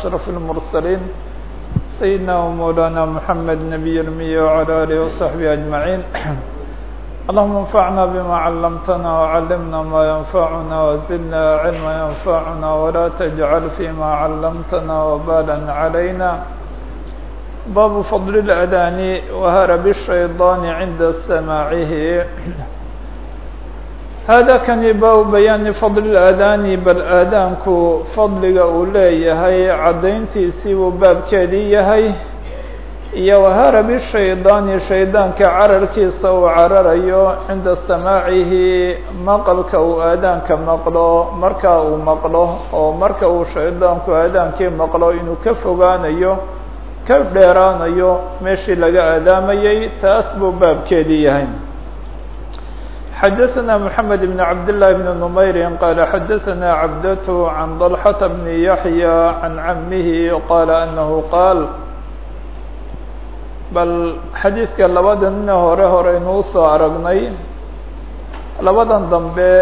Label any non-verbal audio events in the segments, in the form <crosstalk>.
أشرف المرسلين سيدنا ومولانا محمد نبي المي وعلى آله وصحبه أجمعين اللهم انفعنا بما علمتنا وعلمنا ما ينفعنا وزدنا علما ينفعنا ولا تجعل فيما علمتنا وبالا علينا باب فضل الأذان وهرب الشيطان عند سماعه haadakani baabu bayaani fadli aadaani bal aadanku fadliga uu leeyahay caddayntiisii buu baabkeedii yahay iyo wahara bishaydaani shaydaanka cararkiisa uu cararayo cinda samaacihi maqalka uu aadaanka maqlo marka uu maqlo oo marka uu shaydaanku aadaankii maqlo inuu ka fogaanayo ka dheeraanayo meeshii laga aadaamayay taas buu baabkeedii yahay xdثna محamed بن cabd للh بن نmayr qال xadثna cabdة عan ضلحة بن yaحyى عan عamih qال أنه qاal bal xadiidka labadanina hore horeynu usoo aragnay labadan dambe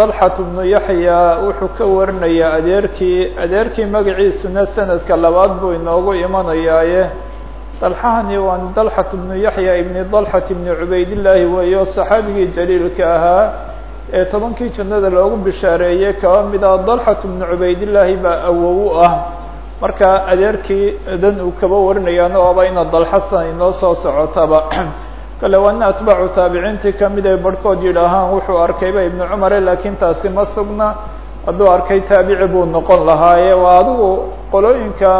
ضلحة بن yaحyى wuxuu ka warinayaa adeerkii adeerkii magaciisuna sanadka labaad buu inoogu imanayaaye dalxahani waa dalxat bnu yaxya ibni dalxat ibni cubaydillaahi weeyo saxaabigii jaliilka ahaa ee tobankii jannada loogu bishaareeyey kaba mid ah dalxat bnu cubaydillaahi baa awow u ah. Marka adeerkii dan uu kaba warinayaana oaba ina dalxasan inoo soo socotaba <clears throat> kale waana atbaacu taabiciintii ka mid ay barhkood yidhaahaan wuxuu arkayba ibnu cumare laakiin taasi ma sugna. Hadduu arkay taabici buu noqon lahaaye waa adigu qolooyinka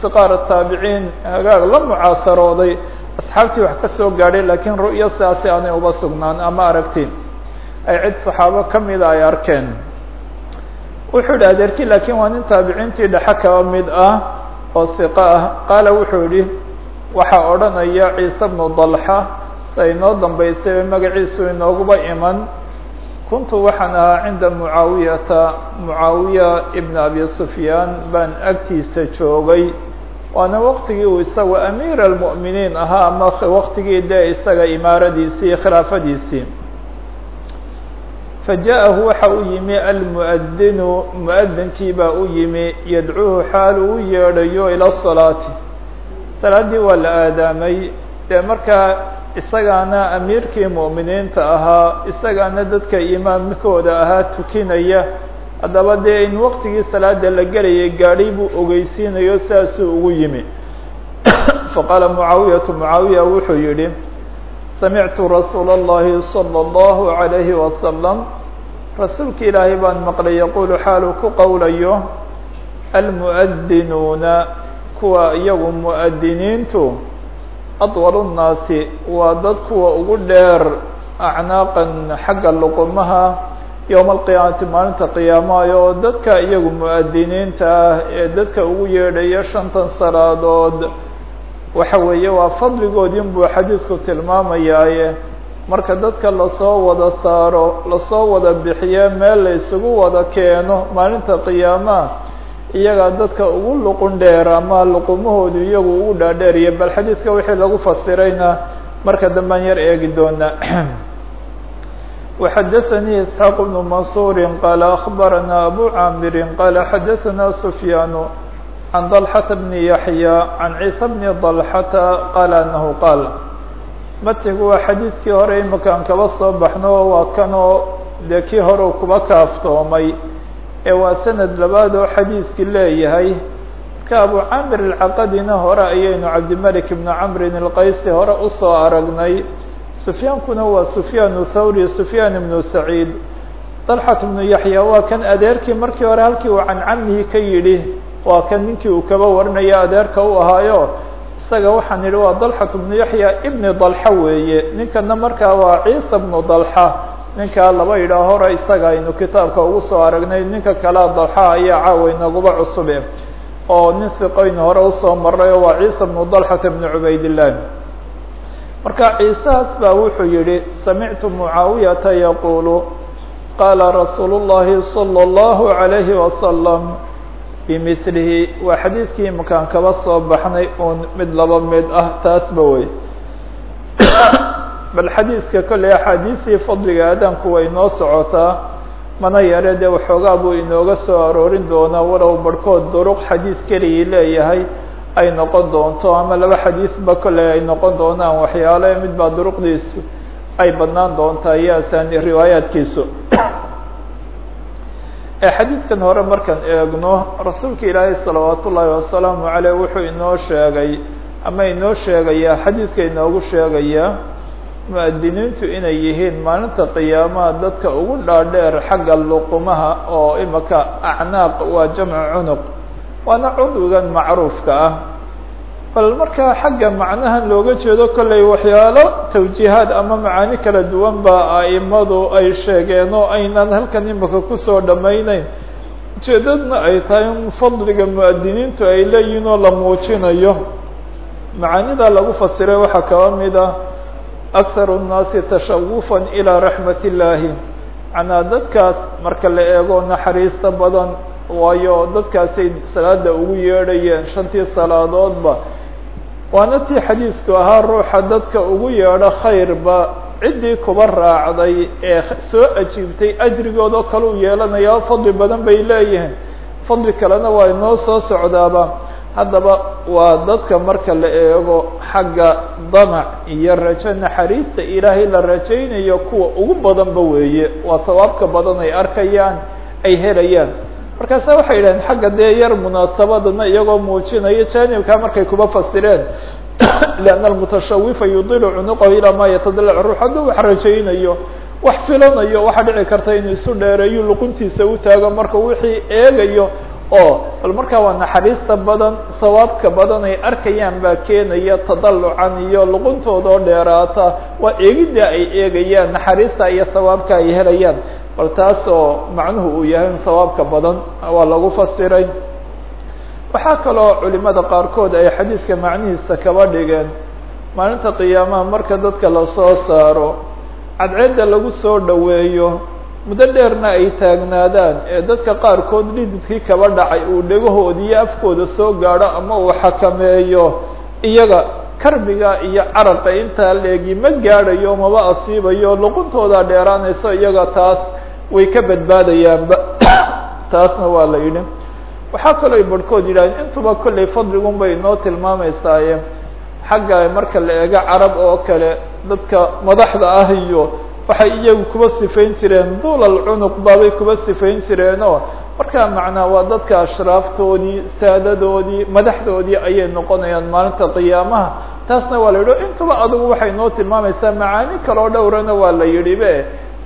siqaar taabiciin hagaag la mucaasarooday asxaabtii wax ka soo gaadhay laakiin ru'yo sidaasi aanay uba sugnaan ama aragtiin. Ay cid saxaabo kamida ay arkeen. Wuxuu yihi adeerkii laakiin waa nin taabiciintii dhexe kaba mid ah oo siqa ah. Qaala wuxuu yihi waxaa odhanaya ciise bnu dalxa sa inoo dambaysay magaciisu inooguba iman kuntu waxaan ahaa cinda mucaawiyata mucaawiya ibn abi sufyaan baan agtiisa joogay waana waqtigii uu isaga amiir almu'miniin ahaa ama waqtigii dee isaga imaaradiisii khilaafadiisii fajaءahu waxa u yimi almuadinu muadinkii baa u yimi yadcuuhu xaal uu yeedhayo ila salaati salaaddii waa la aadaamay dee markaa isagaana amiirkii mu'miniinta ahaa isagaana dadka imaamkooda ahaa tukinaya haddaba dee in waqtigii salaada la gelayay gaadhay buu ogeysiinayo sidaasuu ugu yimi <coughs> faqaala mucaawiyatu mucaawiya wuxuu yihi samictu rasuula اllahi salى اllahu عalayhi wasalam rasuulka ilaahay baan maqlay yaqulu xaaluu ku qowlayo almu'adinuuna kuwa iyagu mu'adiniintu adwalu nnaasi waa dad kuwa ugu dheer acnaaqan xagga luqumaha yowma alqiyaamati maalinta qiyaamaha oo dadka iyagu mu'adiniinta ah ee dadka ugu yeedhaya shantan salaadood waxa weeye waa fadligoodin buu xadiidku tilmaamayaaye marka dadka la soo wada saaro la soo wada bixiye meel la isugu wada keeno maalinta qiyaamaha iyagaa dadka ugu luqun dheer ama luqumahoodu iyagu ugu dhaadheeriya bal xadiidka wixii lagu fasirayna marka dambaan yar eegi doonaa <clears throat> وxadaثnii isxaaq بnu mansuuri qaala aخbarana abu caamiri qaala xadaثana sufyaanu can dalxata bni yaxya can ciisa bni dalxata qaala anahu qaal matigu waa xadiidkii hore imakaan kaba soo baxno waa kanoo dee kii hore kuba kaaftoomay Ee waa sanad labaad oo xadiidki leeyahay. Marka abu camir alcaqadina hore ayaynu cabdimalik ibnu camrin alqaysi hore u soo aragnay. Sufyaankuna waa sufyaan thawri sufyaan ibnu saciid. Dalxat ibnu yaxya waa kan adeerkii markii hore halkii uu can camihi ka yidhi. Waa kan ninkii uu kaba warinaya adeerka u ahaayo. Isaga waxaan yidhi waa dalxat ibnu yaxya ibni dalxa weeye. Ninkana markaa waa ciisa bnu dalxa ninkaa laba yidhaah hore isaga aynu kitaabka ugu soo aragnay ninka kalea dalxa ayaa caawa inaguba cusube oo nin hiqoyn hore usoo maray oo waa ciisa bnu dalxata bni cubaydillah marka ciisahaas baa wuxuu yihi samictu mucaawiyata yaquulu qaala rasuulu llahi salى اllahu عalayhi wasalam bimilihi waa xadiidkii imakaan kaba soo baxnay uun mid laba mid ah taasba wey bal xadiidka kolley axaadiistii fadliga aadaanku way noo socotaa mana yare dee waxoogaa buu inooga soo aroorin doonaa walow barhkood duruq xadiid keligii leeyahay ay noqon doonto ama laba xadiidba kolley ay noqon doonaan waxyaale mid baa duruqdiisu ay badnaan doontaa iyo asaani riwaayaadkiisu. <clears throat> Xadiidkan hore markaan eegno rasuulka ilaahay salawaat ullaahi wasalaamu caleyh wuxuu inoo sheegay ama inoo sheegayaa xadiidka inoogu sheegayaa mu'adiniintu inay yihiin maalinta qiyaamaha dadka ugu dhaadheer xagga luqumaha oo imaka acnaaq waa jamcu cunuq waana cudwigan macruufka ah. Bal markaa xagga macnahan looga jeedo kolley waxyaalo tawjiihaad ama macaani kala duwan baa a'imadu ay sheegeen oo aynan halkan imika ku soo dhamayneyn ujeedadna ay tahay in fadliga mu'adiniintu ay leeyihiin oo la muujinayo. Macaanida lagu fasiray waxaa kaba mid ah akharu nnaasi tashawufan ilaa raxmat illaahi macnaa dadkaas marka la eego naxariista badan waayo dadkaasay salaada ugu yeedhayeen shantii salaadoodba waana tii xadiisku ahaa ruuxa dadka ugu yeedho khayrba ciddii kuba raacday ee soo ajiibtay ajrigoodoo kale u yeelanaya fadli badan bay leeyihiin fadli kalena waa inoo soo socdaaba haddaba waa dadka marka la eego xagga damac iyo rajo naxariista ilaahay la rajaynayo kuwa ugu badanba weeye. Waa sawaabka badan ay arkayaan ay helayaan. Markaasa waxay yidhaheen xagga dee yar munaasabadana iyagoo muujinaya janibkaa markay kuba fasireen. <coughs> Lianna almutashawifa yudilu cunuqahu ilaa maa yatadalac ruux hadduu wax rajaynayo wax filanayo waxaa dhici karta inuu isu dheereeyo luquntiisa u taago marka wixii eegayo oo bal markaa waa naxariista badan sawaabka badan ay arkayaan baa keenaya tadalucan iyo luquntooda oo dheeraata. Waa eegidda ay eegayaan naxariista iyo sawaabka ay helayaan. Bal taas oo macnuhu uu yahay in sawaabka badan waa lagu fasiray. Waxaa kaloo culimada qaarkood ay xadiidka macnihiisa kaba dhigeen. Maalinta qiyaamaha marka dadka la soo saaro cadceedda lagu soo dhoweeyo muddo dheerna ay taagnaadaan ee dadka qaarkood dhididkii kaba dhacay uu dhegahooda iyo afkooda soo gaadho ama uu xakameeyo iyaga karbiga iyo caraqa intaa leegi ma gaadhayo maba asiibayo luquntooda dheeraanayso iyaga taas way ka badbaadayaanba. <coughs> Taasna waa la yidhi. Waxaa kaloo ay barhkood yidhahdeen intuba kollay fadligun bay inoo tilmaameysaaye xagga marka la eego carab oo kale dadka madaxda ah iyo waxay iyagu kuba sifayn jireen duulal cunuq baabay kuba sifayn jireenoo markaa macnaa waa dadka ashraaftoodii saadadoodii madaxdoodii ayay noqonayaan maalinta qiyaamaha. Taasna waa la yidhi intuba adigu waxay noo tilmaamaysaa macaani kaloo dhowrana waa la yidhi be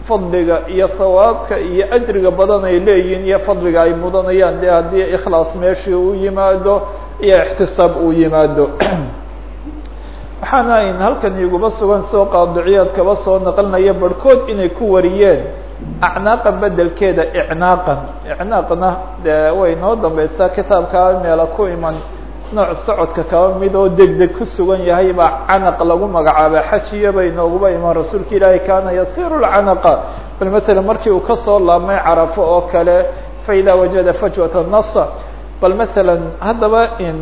fadliga iyo sawaabka iyo ajriga badan ay leeyihiin iyo fadliga ay mudanayaan de haddii ikhlaas meeshii uu yimaado iyo ixtisaab uu yimaado <clears throat> waxaana ayn halkan iguba sugan soo qaadiciyaad kaba soo naqlinaya barhkood inay ku wariyeen acnaaqan bedelkeeda icnaaqan. Icnaaqna dee way noo dambeysaa kitaabkaa meela ku iman. Nooc socodka kaba mid oo degdeg ku sugan yahay baa canaq lagu magacaaba xajiya bay nooguba iman rasuulka ilaahi kaana yasiru lcanaqa bal matala markii uu ka soo laabmay carafo oo kale faida wajada fajwata nasa. Bal matala haddaba in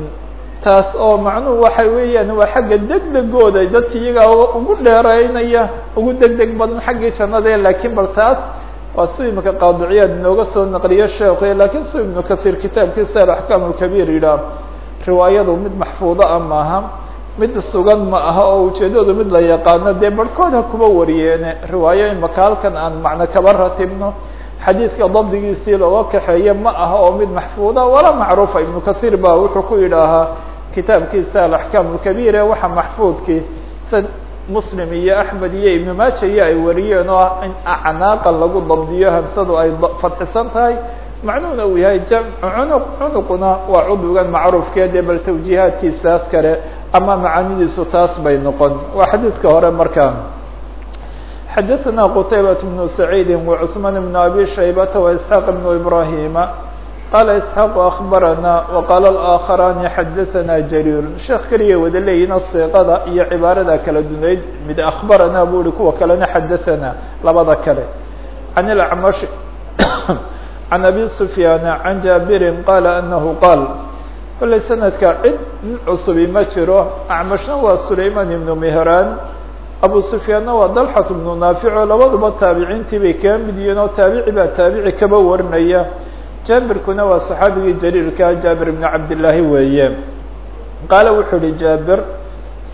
taas oo macnuhu waxa weeyaan waa xagga degdegooda dadka iyagaa ugu dheereynaya ugu degdeg badan xaggii jannada laakiin bal taas waa si imika qaadiciyaad inooga soo naqliyo sheekh laakiin si ibnu kahiir kitaabkiisa alaxkaam lkabiir yidhaah riwaayadu mid maxfuudo ah maaha mid sugan ma aha oo ujeedadu mid la yaqaano dee barhkood ha kuba wariyeene. Riwaayo imaka halkan aan macno kaba ratibno xadiidka dabdigiisii looga kaxeeye ma aha oo mid maxfuuda walaa macruufa. Ibnu kahiir ba wuxuu ku yidhaahaa kitaabkiisa alaxkaam lkabiir ee waxa maxfuudkii sid muslim iyo axmed iyo ibnu maaja iyo ay wariyeen oo ah in acnaaqan lagu dabdiyo hamsadu ay fadxisan tahay macnuhuna uu yahay jamcu cunuq cunuquna waa cudwigan macruufkeede bal tawjiihaadkiisaas kale ama macaanidiisu taas bay noqon waa xadiidka hore markaa xadaثna qtaybaة بن سacيidi وcثmaan بن abi shaybata وإسحاaq بن ibrahima qala isxaaq akbarana waqaala alaakharaani xadaثana jariir sheekh keliya wada leeyihin siiqada iyo cibaarada kala dunayd mid akbarana bu uhi kuwa kalena xadaثana labada kale can اlacmash <coughs> can abi sufyaana can jaabirin qaala anahu qaal kollay sanadka cid nin cusubi ma jiro acmashna waa sulayman ibnu mehraan abu sufyaanna waa dalxat bnu naafic oo labaduba taabiciintii bay kaga mid yihiin oo taabici baa taabici kaba warinaya jaabirkuna waa saxaabigii jariirka jaabir bni cabdillaahi weeye qaala wuxuu uhi jaabir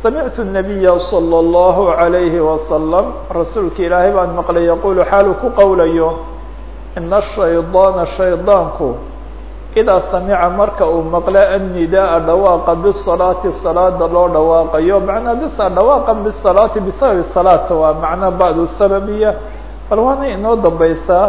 samictu الnabiya salى اllahu عalayhi wasalam rasuulka ilaahay baan maqlay yaqulu xaalu ku qowlayo ina shaydaana shaydaanku idaa samica marka uu maqlo annidaaa dhawaaqa bisalaati salaada loo dhawaaqayo macnaa bisa dhawaaqan bisalaati bisababi salaata waa macnaa bacdu sababiya bal waana inoo dambaysaa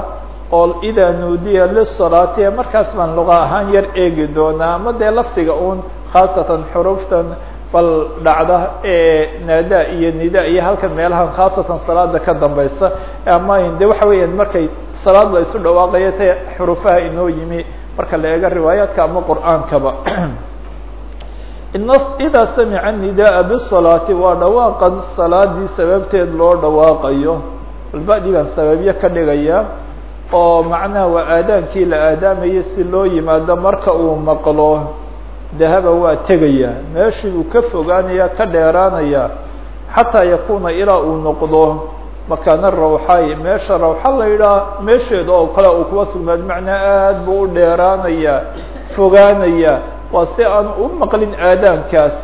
oo idaa nuudiya lisalaati markaas baan luqa ahaan yar eegi doonaa. Ama dee lafdiga uun khaasatan xuruftan bal dhacda ee naada iyo nida iyo halkan meelahan khaasatan salaada ka dambaysa ama de waxa weeyaan markay salaad la isu dhawaaqayo ta xurufaha inoo yimi. Marka la eego riwaayaadka ama qur'aankaba. <clears throat> Idaa samica nidaaa bisalaati waa dhawaaqan salaadii sababteed loo dhawaaqayo. Balbadi baan sababyo ka dhigaya oo macnaha waa aadaankii la aadaamayo si loo yimaado marka uu maqlo dahaba waa tegaya meeshii uu ka fogaanaya ka dheeraanaya xataa yakuna ilaa uu noqdo makaana rawxaay meesha rawxa la yidhaah meesheeda oo kale uu kuwa sugnaad macnaa aad buu u dheeraanaya fogaanaya. Waa si aan u maqlin aadaankaas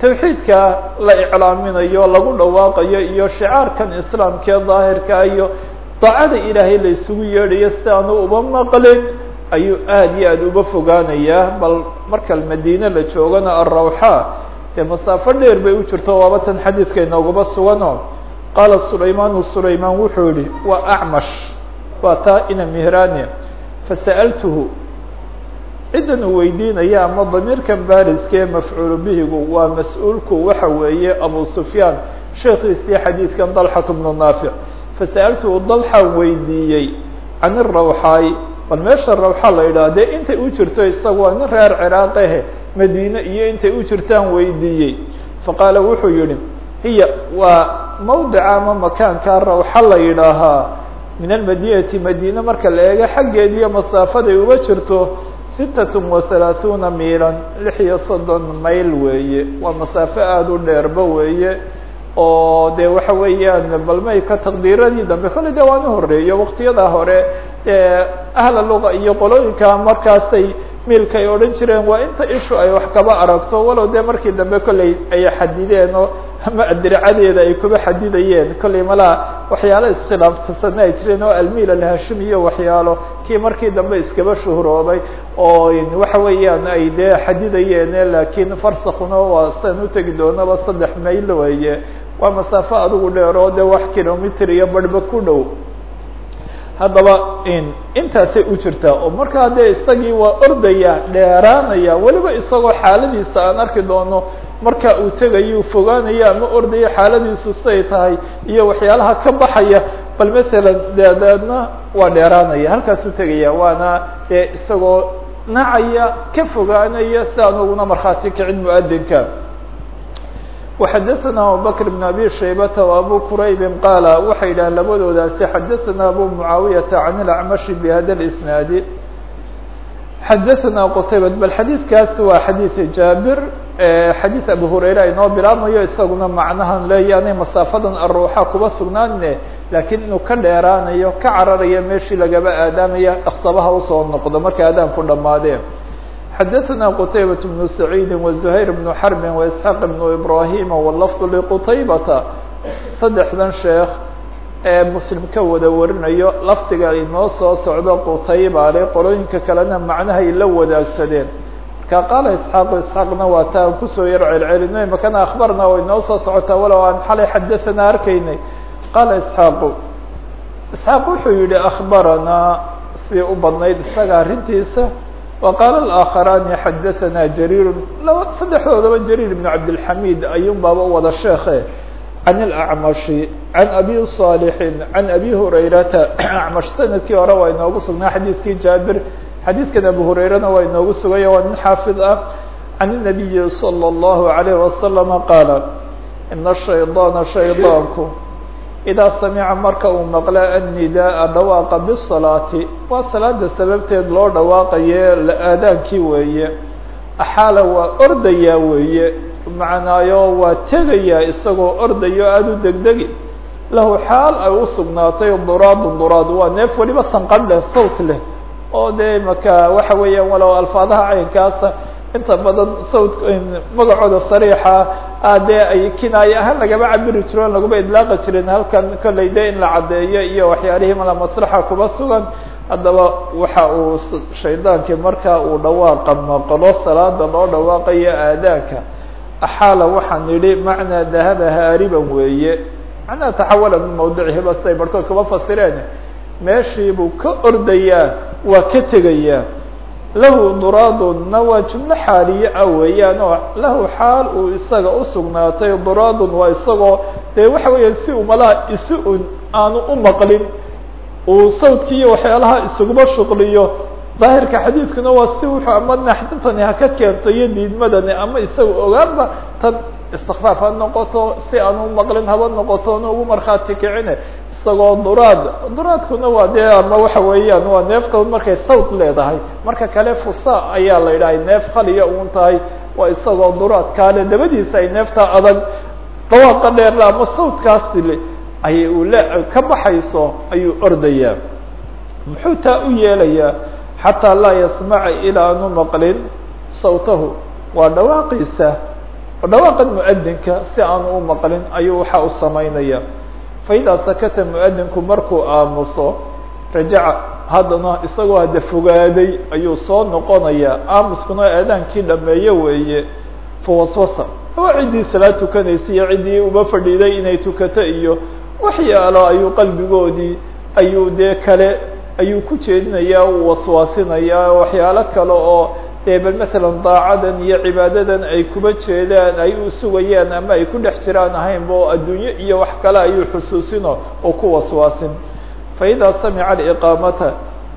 tawxiidka la iclaaminayo lagu dhawaaqayo iyo shicaarkan islaamkee daahirka iyo daacada ilaahay la isugu yeedhayo si aanu uba maqlin ayuu aad iyo aad uga fogaanayaa bal marka madiine la joogana arawxa dee masaafo dheer bay u jirto waaba tan xadiidka inoogaba sugano. Qaala sulaymaanu sulaymaan wuxuu yihi waa acmash waa taa ina mihraani. Fasa'altuhu ciddan weydiinaya ama damiirkan bariskee mafcuulu bihigu waa mas'uulku waxa weeye abu sufyaan. Sheekiisii xadiidkan dalxat bnu naafic fasa'altuhu dalxaan weydiiyey. Can irawxaay bal meesha rawxa la yidhaha dee intay u jirto isaga waa nin reer ciraaqahe madiine iyo intay u jirtaan weydiiyey. Faqaala wuxuu yihi hiya waa mawdica ama makaanka rawxa la yidhaahaa? Min almadinati madiine marka la eego xaggeediiyo masaafaday uga jirto sitatun wa halaaثuuna miilan lix iyo soddon mayl weeye. Waa masaafo aada u dheerba weeye oo de waxa weeyaan balmay ka taqdiiradii dambe kolley de waan horeeyo waktiyadaa hore ahla luqa iyo qolooyinka markaasay miilka ay odhan jireen waa inta ishu ay wax kaba aragto walow dee markii dambe kolley ay xadideen oo ama adiracadeeda ay kuba xadidayeen kolley malaa waxyaalo iskhilaaftasana ay jireen oo almiil alhashim iyo waxyaalo kii markii dambe iskaba shuhroobay oo waxa weeyaan ay dee xadidayeen laakiin farsakuna waa san utegi doonaba saddex mayl weeye waa masaafo adigu dheer oo de wax kilomitr iyo barhba ku dhow. Haddaba intaasay u jirtaa oo markaa dee isagii waa ordaya dheeraanaya weliba isagoo xaaladiisa aan arki doono marka uu tegayu fogaanaya ama ordaya xaaladiisu siday tahay iyo waxyaalaha ka baxaya bal masalan deedeedna waa dheeraanaya halkaasuu tegaya waana dee isagoo nacaya ka fogaanaya si aan uguna markhaati kicin muadinka وxadثna abubكر بن abي شhaybة وabو qrayb qاal waxay yidhahan labadoodaasi xadثna abu mعaawiyaةa عan الأعmشh bhada الإsناad xadثna qtayba bal xadiidkaas waa xadiiث jaabir xadiiث abu hurayra inoo bilaabmayo isaguna macnahan leeyaanay masaafadan aruuxa kuba sugnaanine lakiin inuu ka dheeraanayo ka cararayo meeshii lagaba aadaamaya dhaksabaha usoo noqdo markay aadaanku dhamaadeen xadثna qتaybaة بن سعيid وزhayر بن xرب وإسحاq بن إbrahيm واللفظ لqtaybata saddexdan sheekh ee mslim ka wada warinayo lafdiga inoo soo socdo qtayba le qolooyinka kalena macnahay la wadaagsadeen marka qaala isحaaq isحaaqna waa ta aan kusoo yar celcelinay makana aخbarna way inoo soo socotaa walow aan xalay xadaثana arkaynay qaala isحaaq isحaaq wuxuu yihi aخbaranaa si u badnayd isaga arrintiisa وqاl الآkخراni xadaثna jrيr laba saddexdoodaba jrيr بن cabdالحamid ayun baaba wada sheeke عan الأعmشhi عan abi صاaلح عan abi هurayrata أعmش sanadkii hore waa inoogu sugnaa xadiidkii jaabir xadiidkan abu hurayrana waa inoogu sugaya waa nin xaafid ah عan النabiyi slى الlه عليه وasلم qaala iن الشhayطاna shayطاanku idaa samica marka uu maqla annidaaa dhawaaqa bisalaati waa salaada sababteed loo dhawaaqaye aadaankii weeye axaala waa ordayaa weeye macnaayo waa tegaya isagoo ordayo aada u degdegi lahu xaal ay u sugnaatay duraadu duraad waa neef weliba sanqadh leh sawt leh oo dee maka waxa weeyaan walow alfaadaha caynkaasa inta badan sawt magacooda sariixa a dee ay kinaaye ahaan lagama cabiri jiro on laguma idlaaqi jirin halkan kollay de in la caddeeyo iyo waxyaalihii mala maslaxa kuba sugan. Haddaba waxa uu shaydaankii markaa uu dhawaaqa maqlo salaada loo dhawaaqayo aadaanka axaala waxaan idhi macnaa dahaba haariban weeye. Macnaa taxawala min mawdicihi ba siday barhkood kuma fasireen. Meeshii buu ka ordayaa waa ka tegayaa lahu duraadunna waa jumlo xaaliye ah lahu xaal uu isaga usugnaatay duraadun waa isagoo dee waxa weeya si umalaha un aanu u maqlin. Uu sawdki iyo waxyaalaha isuguma shuqliyo. Daahirka xadiidkuna waa si wuxuu ama naxdintani ha ka keento iyo diidmadani ama isaga ogaanba tan istikfaaf ha noqoto si aan u maqlin haba noqoto ona ugu markhaati kicine isagoo duraad duraadkuna waa dee ama waxa weeyaan waa neefta markay sawt leedahay. Marka kale fusa ayaa la yidhahay neef khaliya uun tahay. Waa isagoo duraad kaale dabadiisa ay neefta adag dhawaaqa dheerle ama sawtkaasi le ayay uu le ka baxayso ayuu ordayaa. Muxuu taa u yeelayaa xataa laa yasmaca ilaa aanu maqlin sawtahu. Waa dhawaaqiisa dhawaaqan muadinka si aanu u maqlin ayuu waxa u samaynaya faidaa sakata muadinku markuu aamuso rajaca haddana isagoo hadda fogaaday ayuu soo noqonayaa. Aamuskuna aadaankii dhameeye weeye fawaswasa waa ciddii salaad tukanaysa iyo ciddii uma fadhiiday inay tukato iyo waxyaalo ayuu qalbigoodii ayuu dee kale ayuu ku jeedinayaa waswaasinayaa waxyaalo kale oo dee bal matalan daacadan iyo cibaadadan ay kuba jeedaan ay u sugayaan ama ay ku dhex jiraan ahaynba oo adduunye iyo wax kale ayuu xusuusino oo ku waswaasin. Fa idaa samica aliqaamata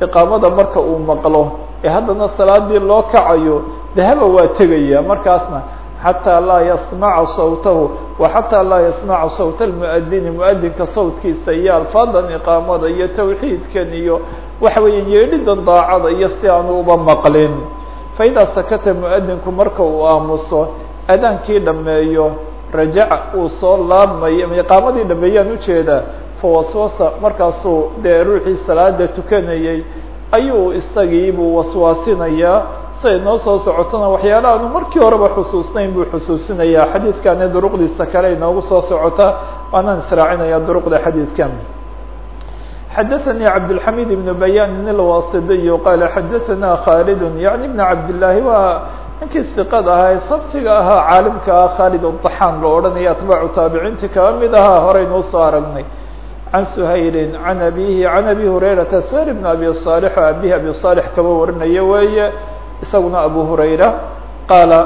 iqaamada marka uu maqlo ee haddana salaadii loo kacayo dahaba waa tegaya markaasna. Xataa laa yasmaca sawtahu wa xataa laa yasmaca sawta almuadini muadinka sawtkiisa iyo alfaadan iqaamada iyo tawxiidkan iyo waxa weeye yeedhidan daacada iyo si aanu uba maqlin faidaa sakata muadinku marka uu aamuso adaankii dhameeyo rajaca uu soo laabmayo iqaamadii dhameeyaan u jeedaa fawaswasa markaasuu dee ruuxii salaada tukanayey ayuu isagiibuu waswaasinayaa siay noo soo socotona waxyaala aanu markii horeba xusuusnayn buu xusuusinayaa xadiidkani duruqdiisa kale inoogu soo socota waanaan israacinaya duruqda xadiidkan xadaثnي cabdالحamid بن bayan الwasidiy qala xadaثna khaalid yaعni بn cabdالlahi waa ninkii iqad ahaa sabtiga ahaa caalimka ah khaalid الطaxaan loo odhanaya atbaacu taabiciinti kaba mid ahaa horeynuu soo aragnay can shayli can abihi can abi hurayrata sar bn abi صالح o abihi abi صالح kaba warinaya weeye isaguna abu hurayra qaala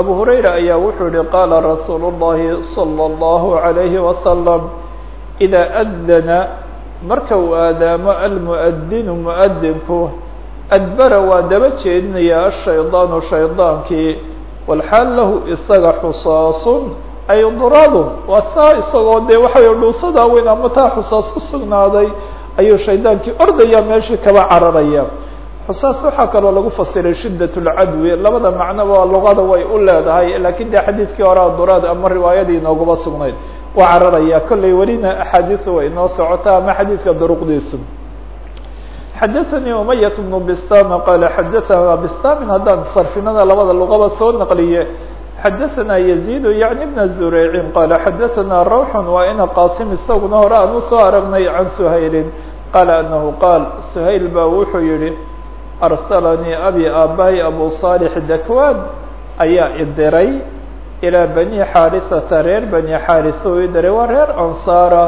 abu hurayra ayaa wuxuu yihi qaala rasuul الlahi slى الlahu عalayhi wasalam إida adana marka uu aadaamo almuadinu muadinku adbara waa daba jeedinaya ashaydaanu shaydaankii walxaal lahu isaga xusaasun ay duraadun waa saa isagoo dee waxaway dhuusadaa weyn ama xusaas ku sugnaaday ayuu shaydaankii ordaya meeshii kaba cararaya. Xusaas waxaa kaloo lagu fasiray shidat lcadwi labada macnoba luqada way u leedahay laakiin dee xadiidkii horea duraad ama riwaayadii inooguma sugnayd waa cararaya kollay welina axaadiisu way inoo socotaa ama xadiidka duruqdiisu xadaثanii umayat bnu bistama qaala xadaثana bistamin haddaan sarfinada labada luqaba soo naqliye xadaثana yazidu yaعni bna zureycin qaala xadaثana rawxun waa ina qaasim isaguna hore aan usoo aragnay can suhaylin qaala anahu qaal suhayl baa wuxuu yihi arsalanii abi aabahay abu صaalix dakwan ayaa idiray ilaa bani xaarisata reer bani xaarisa u idiray waa reer ansaara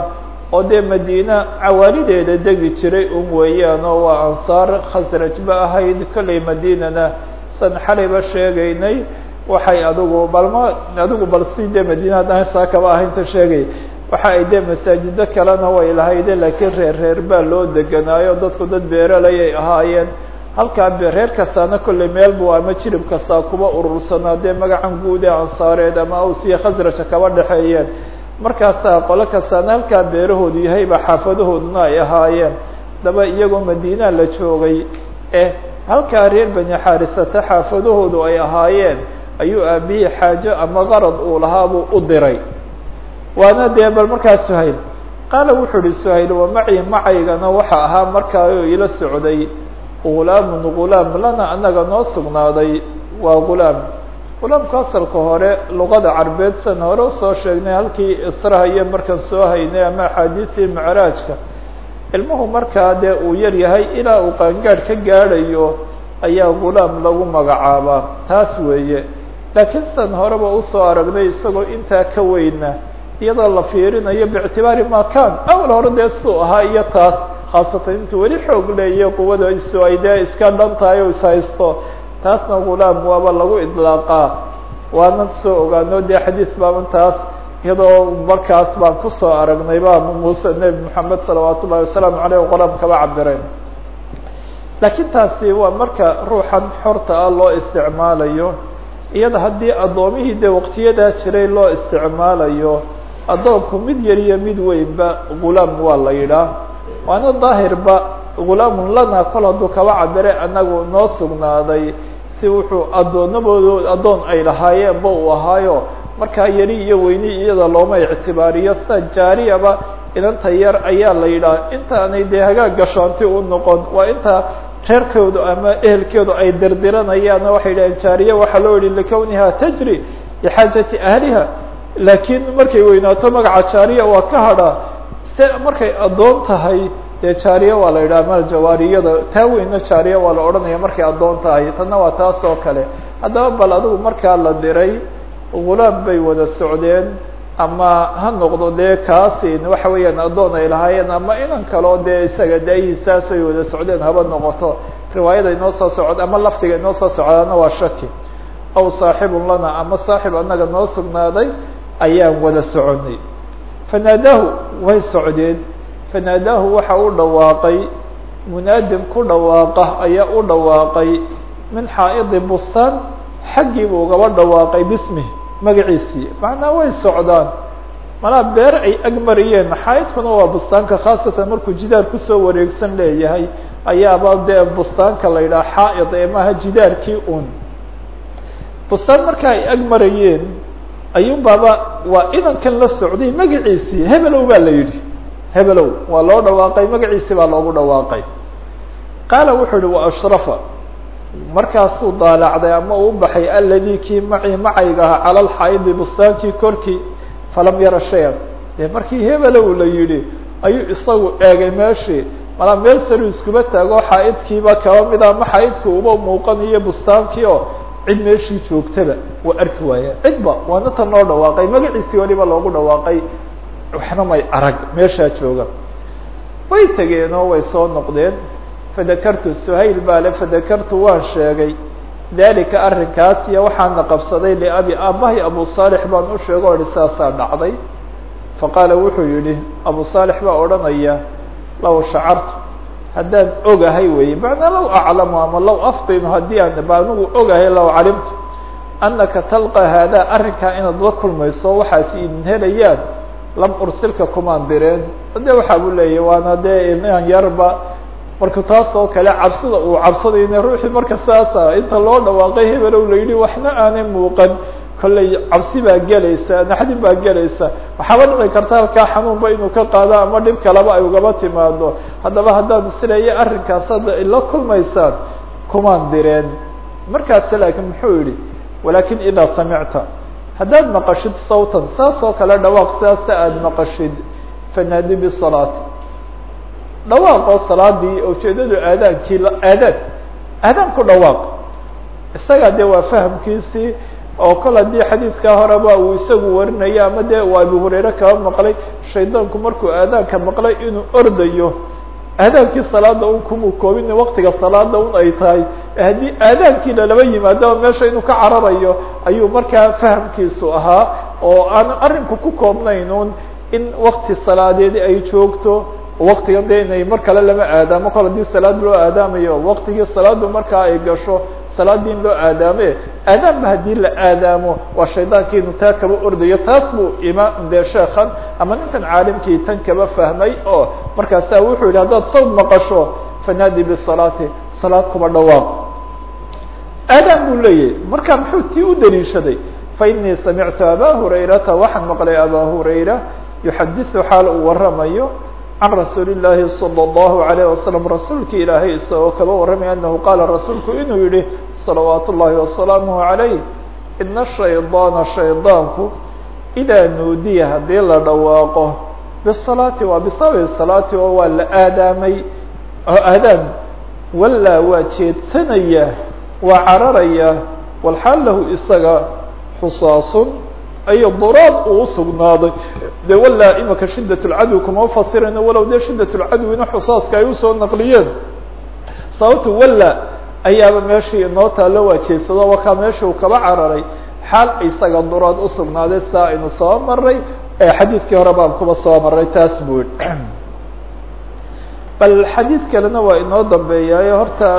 oo dee madiina cawaalideeda degi jiray un weeyaan oo waa ansaar khasraj ba ahayd kollay madiinana san xalayba sheegaynay waxay adigu balma adigu bal si dee madiina haddaan saa kaba ahaynta sheegay waxa ay dee masaajido kalena way lahayde laakiin reer reer baa loo deganaayo dadku dad beeralay ay ahaayeen halkaa reer kastaana kollay meelbu ama jirib kastaa kuba urursanaa dee magacan guud ee ansaareed ama awsiya khasraja kaba dhexeeyeen. Markaasaa qolo kastaana halkaa beerahoodu yahayba xaafadahooduna ay ahaayeen. Daba iyagoo madiina la joogay eh halkaa reer bani xaarisata xaafadahoodu ay ahaayeen. Ayuu aabihii xaajo ama qarad uu lahaabuu u diray. Waana dee bal markaa suhayl qaala wuxuu uhi suhayl wa maci macaygana waxa ahaa markaa ila socday gulaamun gulaam lana anaga noo sugnaaday waa gulaam gulaamku asalka hore luqada carbeed san hore u soo sheegnay halkii israha iyo markaan soo haynay ama axaadiistii macraajka ilmuhu markaa dee uu yar yahay ilaa uu qaangaadh ka gaadhayo ayaa gulaam lagu magacaabaa taas weeye laakiin san horeba u soo aragnay isagoo intaa ka weyna iyadoo la fiirinayo biictibaari makan awal hore dee suu ahaa iyo taas khaasatan intuu weli xoog leeya quwadaisu ay dee iska dhan tahay oo ishaysto taasna gulaam waaba lagu idlaaqaa waana soo ogaano dee xadiis baaban taas iyadoo markaas baan ku soo aragnay ba muuse nebi moxamed salawaat ullahi wasalaamu aleyh qolaam kaba cabireen laakiin taasi waa marka ruuxan xorta ah loo isticmaalayo iyada haddii addoomihii dee waqtiyadaa jiray loo isticmaalayo addoonku mid yar mid weynba gulaam waa la yidhaah waana daahirba gulaamun lana kol hadduu kaba cabire anagu noo sugnaaday si wuxuu addoonnabood addoon ay lahaayeenba uu ahaayo. Markaa yari iyo weyni iyada looma ictibaariyo sida jaariyaba inanta yar ayaa la yidhaah intaanay dee hagaag gashoonti u noqon waa inta reerkoodu ama ehelkeedu ay dirdiranayaanna waxay yidhaheen jaariya waxaa loo yihi likawniha tajri lixaajati ahliha. Laakiin markay weynaato magaca jaariya waa ka hadhaa markay addoon tahay dee jaariya waa la yidhaha mal jawaariyada taa weynna jaariya waa la odhanaya markay addoon tahay tanna waa taas oo kale. Haddaba bal adigu markaa la diray gulaam bay wada socdeen ama ha noqdo dee kaasin waxa weeyaan addoon ay lahaayeen ama inan kaleo dee isaga daayihiisaas ay wada socdeen haba noqoto. Riwaayada inoo soo socod ama lafdiga inoo soo socdaana waa shaki. Aw saaxibun lana ama saaxib annaga noo sugnaaday ayaan wada soconay fanaadaahu way socdeen. fanaadaahu waxa u dhawaaqay. munaadin ku dhawaaqa ayaa u dhawaaqay. min xaa'idi bustaan xaggii buu ugaba dhawaaqay bismi magaciisii macnaa way socdaan. malaa beer ay ag mariyeen xaa'idkuna waa bustaanka khaasatan markuu jidaar ku soo wareegsan leeyahay ayaaba dee bustaanka la yidhaha xaa'id ee maaha jidaarkii un bustaan marka ay ag marayeen ayuun baaba waa inankan la socday magaciisii hebelow baa la yidhi. Hebelow waa loo dhawaaqay magaciisii baa loogu dhawaaqay. Qaala wuxuu yihi wa ashrafa. Markaasuu daalacday ama uu baxay aladi kii macii macayga ahaa cala alxaa'idi bustaankii korkii falam yara shayan. Dee markii hebelow la yidhi ayuu isagu eegay meeshii malaa meel saru iskuba taago xaa'idkiiba kaba mid ama xaa'idku uba muuqanayo bustaankii oo cid meeshii joogtaba waa arki waaya cidba waana tan loo dhawaaqay magaciisii waliba loogu dhawaaqay. Waxna may arag meeshaa jooga. Way tegeen oo way soo noqdeen. Fadakartu suhayl baa le fadakartu waan sheegay. Dalika arrinkaas iyo waxaana qabsaday liabi aabbahay abu saalix baan u sheego o hi saasaa dhacday. Faqaala wuxuu yihi abu saalix baa odhanaya low shacartu haddaan ogahay wey macnaa low aclamu ama low afdinu haddii aan ba anigu ogahay low calimtu anaka talqa haadaa arrinkaa inaad la kulmayso waxaas idin helayaan lam ursilka kumaan direen. De waxaa buu leeyahy waana dee inaan yarba marka taas kale cabsida uu cabsadayna ruuxii marka saasa inta loo dhawaaqay la yidhi waxna aanay muuqan kolley cabsi baa gelaysa naxdin baa gelaysa. Waxaaba dhici karta halkaa xanuunba inuu ka qaado ama dhib kaleba ay ugaba timaado haddaba haddaan isleeya arrinkaas hadda ila kulmaysaan kumaan direen. Markaase laakiin muxuu yihi walakin idaa samicta. Haddaad maqashid sawtan saas oo kale dhawaaq saasa aada maqashid fanaadi bisalaati dhawaaqoo salaadii ujeedadu aadaankii aadaan aadaan ku dhawaaq. Isaga de waa fahamkiisii oo kol haddii xadiidkaa horeba uu isagu warinayo ama dee uu abu hurayre kaba maqlay shaydaanku markuu aadaanka maqlay inuu ordayo aadaankii salaada un kumuu koobin waktiga salaada un ay tahay haddii aadaankii lalaba yimaado meesha inuu ka cararayo ayuu markaa fahamkiisu ahaa oo aan arrinku ku koobnayn un in wakti salaadeedi ay joogto waktigan de inay mar kale lama aadaamo kol haddii salaad loo aadaamayo waktigii salaadu markaa ay gasho salaadii in loo aadaame aadaanba haddii la aadaamo waa shaydaankii inu taa kaba ordayo taas buu imaam de sheekan ama ninkan caalimkii tan kaba fahmay oo markaasaa wuxuu yihi haddaad sawd maqasho fanaadi bisalaati salaad kuba dhawaaq aadaan buu leeyahay marka muxuu tii u daliishaday fainii samictu aba hurayrata waxaan maqlay aba hurayra yuxadiثu xaal uu waramayo can rasuuli الlahi salى الlahu عalيه wasalam rasuulki ilaahay isagoo kaba warramaya anahu qaala rasuulku inuu yihi salawaat ullahi wasalaamuh عalayh ina shaydaana shaydaanku idaa nuudiya haddii la dhawaaqo bisalaati waa bisababi salaati oo waa la aadaamay oo aadaam wallaa waa jeedsanaya waa cararaya walxaal lahu isaga xusaasun ayo duraad uu usugnaaday de wallaa imaka shidat lcadwi kuma ufasirayno walow dee shidat lcadwina xusaaska ay u soo naqliyeen sababta walla ayaaba meeshii inoo taalo waa jeedsado wakaa meesha uu kaba cararay xaal isaga duraad usugnaaday saa aynu soo maray xadiidkii hore baan kuba soo maray taas buu bal xadiid kalena waa inoo dambeeyaayo horta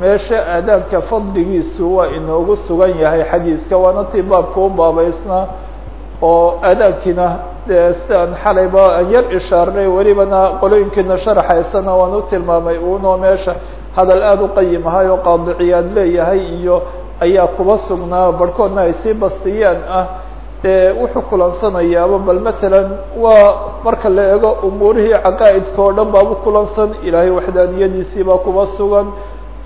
meesha aadaabka fadligiisu waa inoogu sugan yahay xadiidka waana tii baabka u baabaysnaa oo aadaabkiina dee si aan xalayba aan yar ishaarnay welibana qolooyinkiina sharaxaysana waan u tilmaamay uunoo meesha hadal aada u qayim ahay oo qaadiciyaad leeyahay iyo ayaa kuba sugnaa. Barhkoodna ay sii bastiyaan ah dee wuxuu kulansanayaaba bal matalan waa marka la eego umuurihii caqaa'idka oo dhan baaba kulansan. Ilaahay waxdaaniyadiisii baa kuba sugan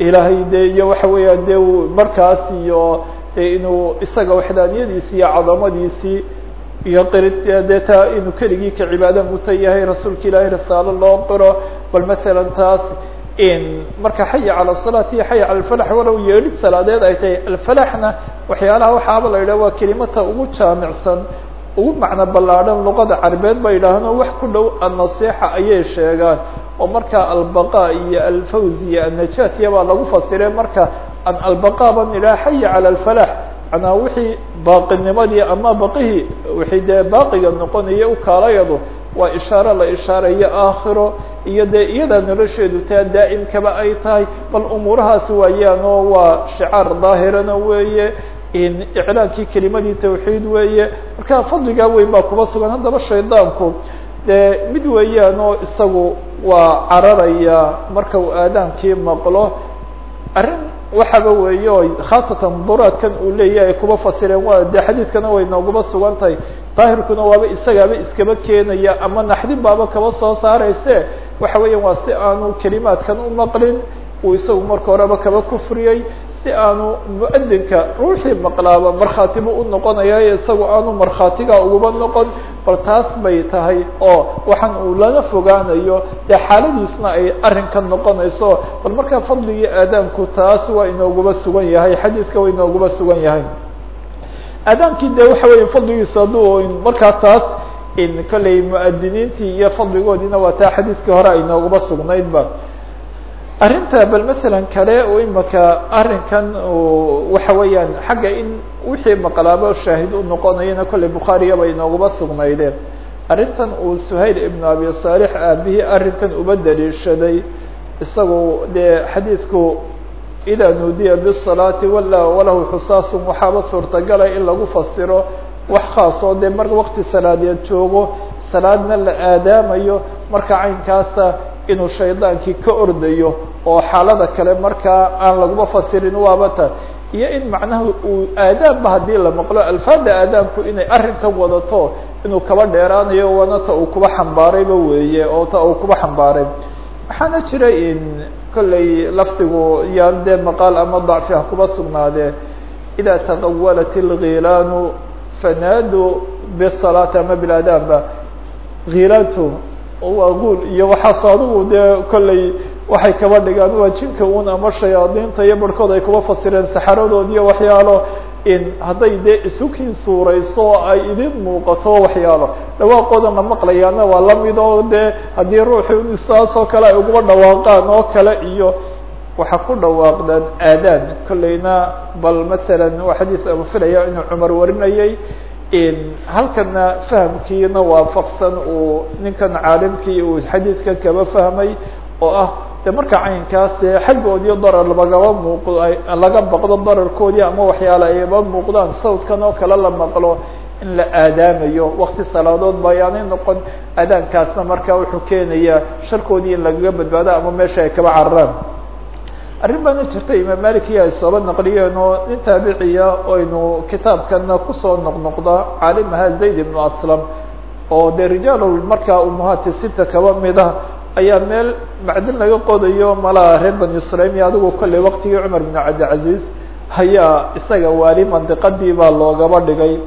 ilaahay de iyo waxa weeyaan de markaas iyo inuu isaga waxdaaniyadiisi iyo cadamadiisii iyo qiri dee taa inuu keligii ka cibaada muta yahay rasuulka ilaahay risaalo loo qiro bal matalan taas marka xaya calى الصalaati iyo xaya calى الfalax walow yeedhid salaadeed ay tahay alfalaxna waxyaalaha waxaaba la yidhah waa kelimata ugu jaamicsan ugu macna ballaadhan luqada carbeed ba yidhaahno wax ku dhow annasiixa ayay sheegaan. Oo markaa albaqa iyo alfawz iyo annajaat iyabaa lagu fasiree marka an albaqaba ban xaya cala alfalaax macnaa wixii baaqinimadii ama baqihii wixii dee baaqiga noqonaya u ukaalayadu waa ishaaro la ishaarayo aakhiro iyo dee iyadaa nolosheedu taa daa'imkaba ay tahay bal umuurahaasi waayaanoo waa shicaar daahirana weeye iclaankii kelimadii tawxiid weeye. Marka fadligaa weyn baa kuba sugan haddaba shaydaanku dee mid weeyaan oo isagu waa cararaya marka uu aadaankii maqlo. Arrin waxaba weeye o khaasatan duraadkan uu leeyahay kuba fasireen waa de xadiidkana way nooguba sugan tahay. Daahirkuna waaba isagaaba iskaba keenaya ama naxdin baaba kaba soo saarayse. Waxa weeya waa si aanu kelimaadkan u maqlin uu isagu marka horeba kaba kufriyey si aanu muadinka ruuxii maqlaaba markhaatibu u noqonaya isagu aanu markhaatiga uguba noqon bal taas bay tahay oo waxaan uu lana fogaanayo dee xaaladiisna ay arrinkan noqonayso. Bal markaa fadligii aadaamku taas waa inooguba sugan yahay xadiidka waa inooguba sugan yahay. Aadaankii de waxa weya fadligiisu hadduu markaa taas kolley muadiniintii iyo fadligoodiina waa taa xadiidkii hore ay nooguba sugnaydba arrinta bal matalan kale oo imaka arrinkan waxa weeyaan xagga in wixii maqlaabo shaahid u noqonayana kolley bukhaariya bay inooguma sugnaydeen arrintan uu suhayl ibn abi saalix aabihii arrinkan uba daliishaday isagu dee xadiidku idaa nuudiya bisalaati wala walahu xusaasun waxaaba suurtagalay in lagu fasiro wax khaasoo dee mar waqti salaadeed joogo salaadna la aadaamayo marka caynkaasa inuu shaydaankii ka ordayo oo xaalada kale markaa aan laguma fasirin waaba ta iyo in macnaha uu aadaanba haddii la maqlo alfaada aadaanku inay arrinkan wadato inuu kaba dheeraanayo waana ta uu kuba xambaarayba weeye oo ta uu kuba xambaaray waxaana jira in kolley lafdigu yaan dee maqaal ama dacfi ha kuba sugnaadee idaa taqawalat ilgilaanu fanaadu bisalaati ama bilaadaanba. Hilaantu waa guul iyo waxaas adigu dee kolley waxay kaba dhigaan waa jinka un ama shayaadiinta iyo barhkood ay kuba fasireen saxaradood iyo waxyaalo in hadday dee isukin suurayso ay idin muuqato waxyaalo. Dhawaaqoodan la maqlayaana waa la mid oo dee haddii ruuxi saas oo kale ay uguba dhawaaqaan oo kale iyo waxaa ku dhawaaqdaan aadaan. Kolleyna bal masalan waa xadiis ama filaya inuu cumar warinayay halkana fahamkiina waafaqsan uu ninkan caalimkii uu xadiidkan kaba fahmay oo ah de marka caynkaas xaggoodii darar lagaba muuq laga baqdo dararkoodii ama waxyaale ayba muuqdaan. Sawdkan oo kale la maqlo in la aadaamayo. Wakti salaadood bayaanay noqon. Aadaankaasna markaa wuxuu keenayaa sharkoodii in lagaga badbaado ama meesha ay kaba cararaan. Arrin baana jirta imaam maliki ay sooba naqliyeen oo nin taabiciya oynu kitaabkana ku soo noqnoqda caalimaha zayd ibnu aslam oo dee rijaal markaa umuhaati sita kaba mid ah ayaa meel macdin laga qodayo malaha reer bani iyo adigu kolley waktigii cumar bin cabdilcaziz ayaa isaga waali mandiqadii baa loogaba dhigay.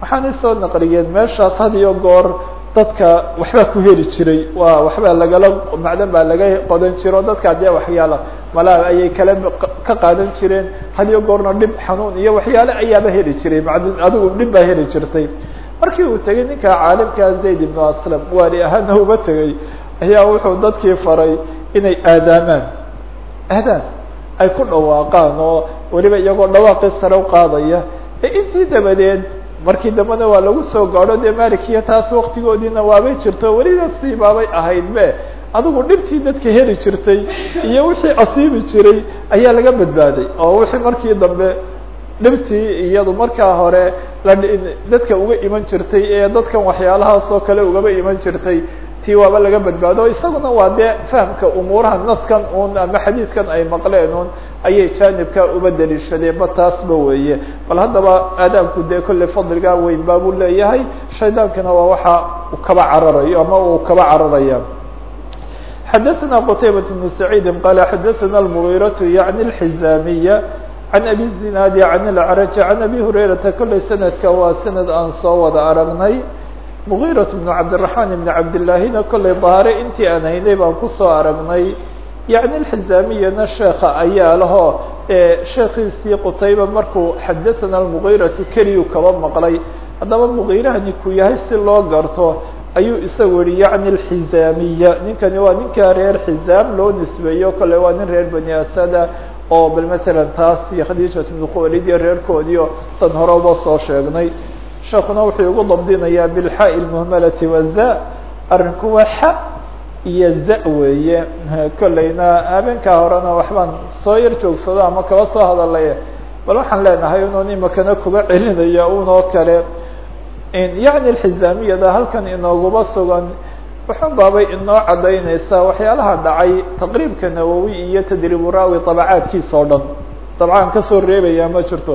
Waxaanay soo naqliyeen meeshaas had iyo goor dadka waxbaa ku heli jiray. Waa waxbaa lagala macdan baa laga qodan jiro dadka dee waxyaala malaha ayay kala ka qaadan jireen. Had iyo goorna dhib xanuun iyo waxyaale ayaaba heli jiray macdin adigu dhib baa heli jirtay. Markii uu tegey ninka caalimka zayd ibnu aslam waali ahaana <laughs> uba tegey ayaa wuxuu dadkii faray inay aadaamaan. Aadaan ay ku dhawaaqaan oo weliba iyagoo dhawaaqii sare u qaadaya. Ee intii dabadeed markii dambena waa lagu soo gaadho dee malikiya taas waktigoodiina waabay jirto weliba sii baabay ahayd be. Adigu dhibtii dadka heli jirtay iyo wixii asiibi jiray ayaa laga badbaaday. Oo wixii markii dambe dhibtii iyadu markaa hore dadka uga iman jirtay ee dadkan waxyaalahaas oo kale ugaba iman jirtay tii waaba laga badbaado isaguna waa dee fahamka umuuraha naskan un ama xadiidkan ay maqleen un ayay jaanibka uba daliishadeen ba taasba weeye bal haddaba aadaabku dee kolley fadligaa weyn baabuu leeyahay shaydaankana waa waxa uu kaba cararayo ama uu kaba cararaya xadaثna qtaybaة بن سacيidi qala xadaثna الmغيraة yaعni الxizamiya can abi الzinaadi can اlcraj can abi hurayrata kolley sanadka waa sanad aan soo wada aragnay mugiiraة bnu cabdiraxmaan ibn cabdilaahina kollay dahaare intii aan haynay baan ku soo aragnay. Yacni lxizaamiyana sheeka ayaa lahoo sheekiisii qutayba markuu xadathana almugiiratu keliyu kaba maqlay. Haddaba mugiirahani ku yahay si loo garto ayuu isagu yihi yacni alxizaamiya ninkani waa ninkaa reer xizaam loo nisbeeyo kolle waa nin reer bani asada oo bal matalan taasi khadiijat bnu khuwalid iyo reerkoodiio san soo sheegnay sheekuna wuxuu igu dabdinayaa bilxaa اlmuhmalati waza arrinku waa xa iyo za weeye. Kolleyna habeenkaa horena waxbaan soo yar joogsado ama kaba soo hadalay bal waxaan leenahay inuun imakana kuba celinaya unoo kale. Yacni alxizaamiyada halkan inooguba sugan wuxun baabay inoo cadaynaysaa waxyaalaha dhacay taqriibka nawowi iyo tadriibu raawi dabacaadkiisa oo dhan. Dabcaan ka soo reebaya ma jirto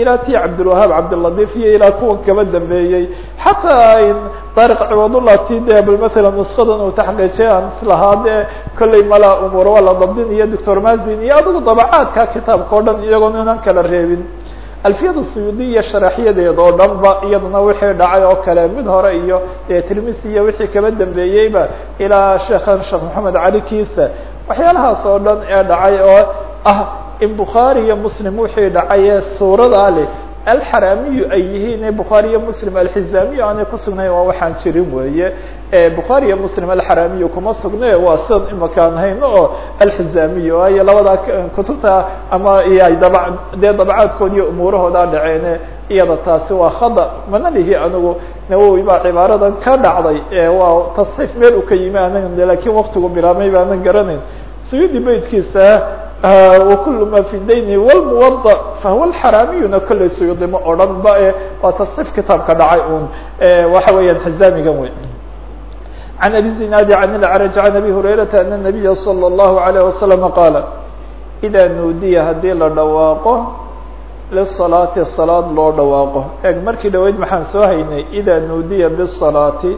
ilaa tii cabdilwahaab cabdiladiif iyo ilaa kuwan kaba dambeeyey. Xataa daariq ciwadullah ti dee bal matala nuskadan uu taxqiijay aan islahaa dee kolley mala umuur waa la dabdin iyo doctor mazin iyo adigu dabacaadka kitaabka o dhan iyagoon inan kala reebin. Alfiyada suyuudi iyo sharaxyadeed oo dhan ba iyaduna wixii dhacay oo kale mid hore iyo dee tirmisi iyo wixii kaba dambeeyeyba ilaa sheekhan sheekh maxamed cali kiisa. Waxyaalahaas oo dhan ee dhacay oo ah in bukhaari iyo muslim wixii dhacay ee suuradaa leh alxaraamiyu ay yihiin bukhaari iyo muslim alxizaamiyu aanay kusugnayn waa waxaan jirin weeye. Bukhaari iyo muslim alxaraamiyu kuma sugne waa sidan imakaan hayno oo alxizaamiyu waayo labadaa kutubta ama ay daba dee dabacaadkood iyo umuurahoodaa dhaceene iyada taasi waa khada mana lihi anigu nawowi baa cibaaradan ka dhacday waa tasxiif meel u ka yimi anan laakiin waktigu bilaabmay ba anan garanayn. Suyudi beydkiisa وkul ma في dayn wlmuwaضع fahuwa xaraamiyuna kolley suyudimo o dhan ba e waa tasxiif kitaabka dhacay un waxa weeyaan xizamigan wey عن أbي الزناad عن الأعرج عن أbي هريرةa أن النبي صلى الله عليه وسلم قاaل إdا nuudiya hadii la dhawaaqo للصلاaةi صلاad loo dhawaaqo eg markii dhaweyd maxaan soo haynay إdا nuudiya bالصلاaةi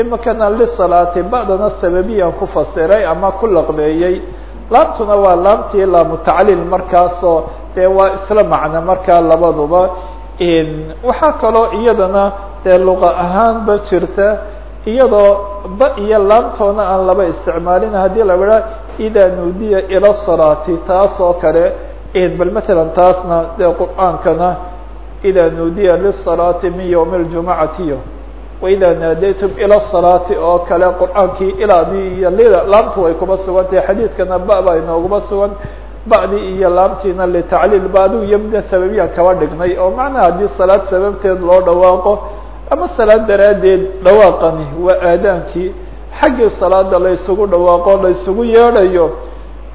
imikana لصلاaةi ba'dana sababiyaan ku fasiray ama ku laqbeeyey laamtuna waa laamtii laamu tacliil markaasoo dee waa isla macno markaa labaduba. Waxaa kaloo iyadana dee luqa ahaanba jirta iyadoo ba iyo laamtoona aan laba isticmaalin haddii la idhaa idaa nuudiya ila salaati taas kale bal matalan taasna dee qur'aankana idaa nuudiya lisalaati min ywmi اljumacatiyo waidaa naadaytum ila salaati oo kale qur'aankii ilaadii iyo lida laabtu way kuba sugantahay xadiidkana baba inooguma sugan badii iyo laabtiina litacliil ba adigu yomda sababya kaba dhignay oo macnaha haddii salaad sababteed loo dhawaaqo ama salaad daraaddeed dhawaaqani waa aadaankii xaggii salaada laysugu dhawaaqo laysugu yeedhayo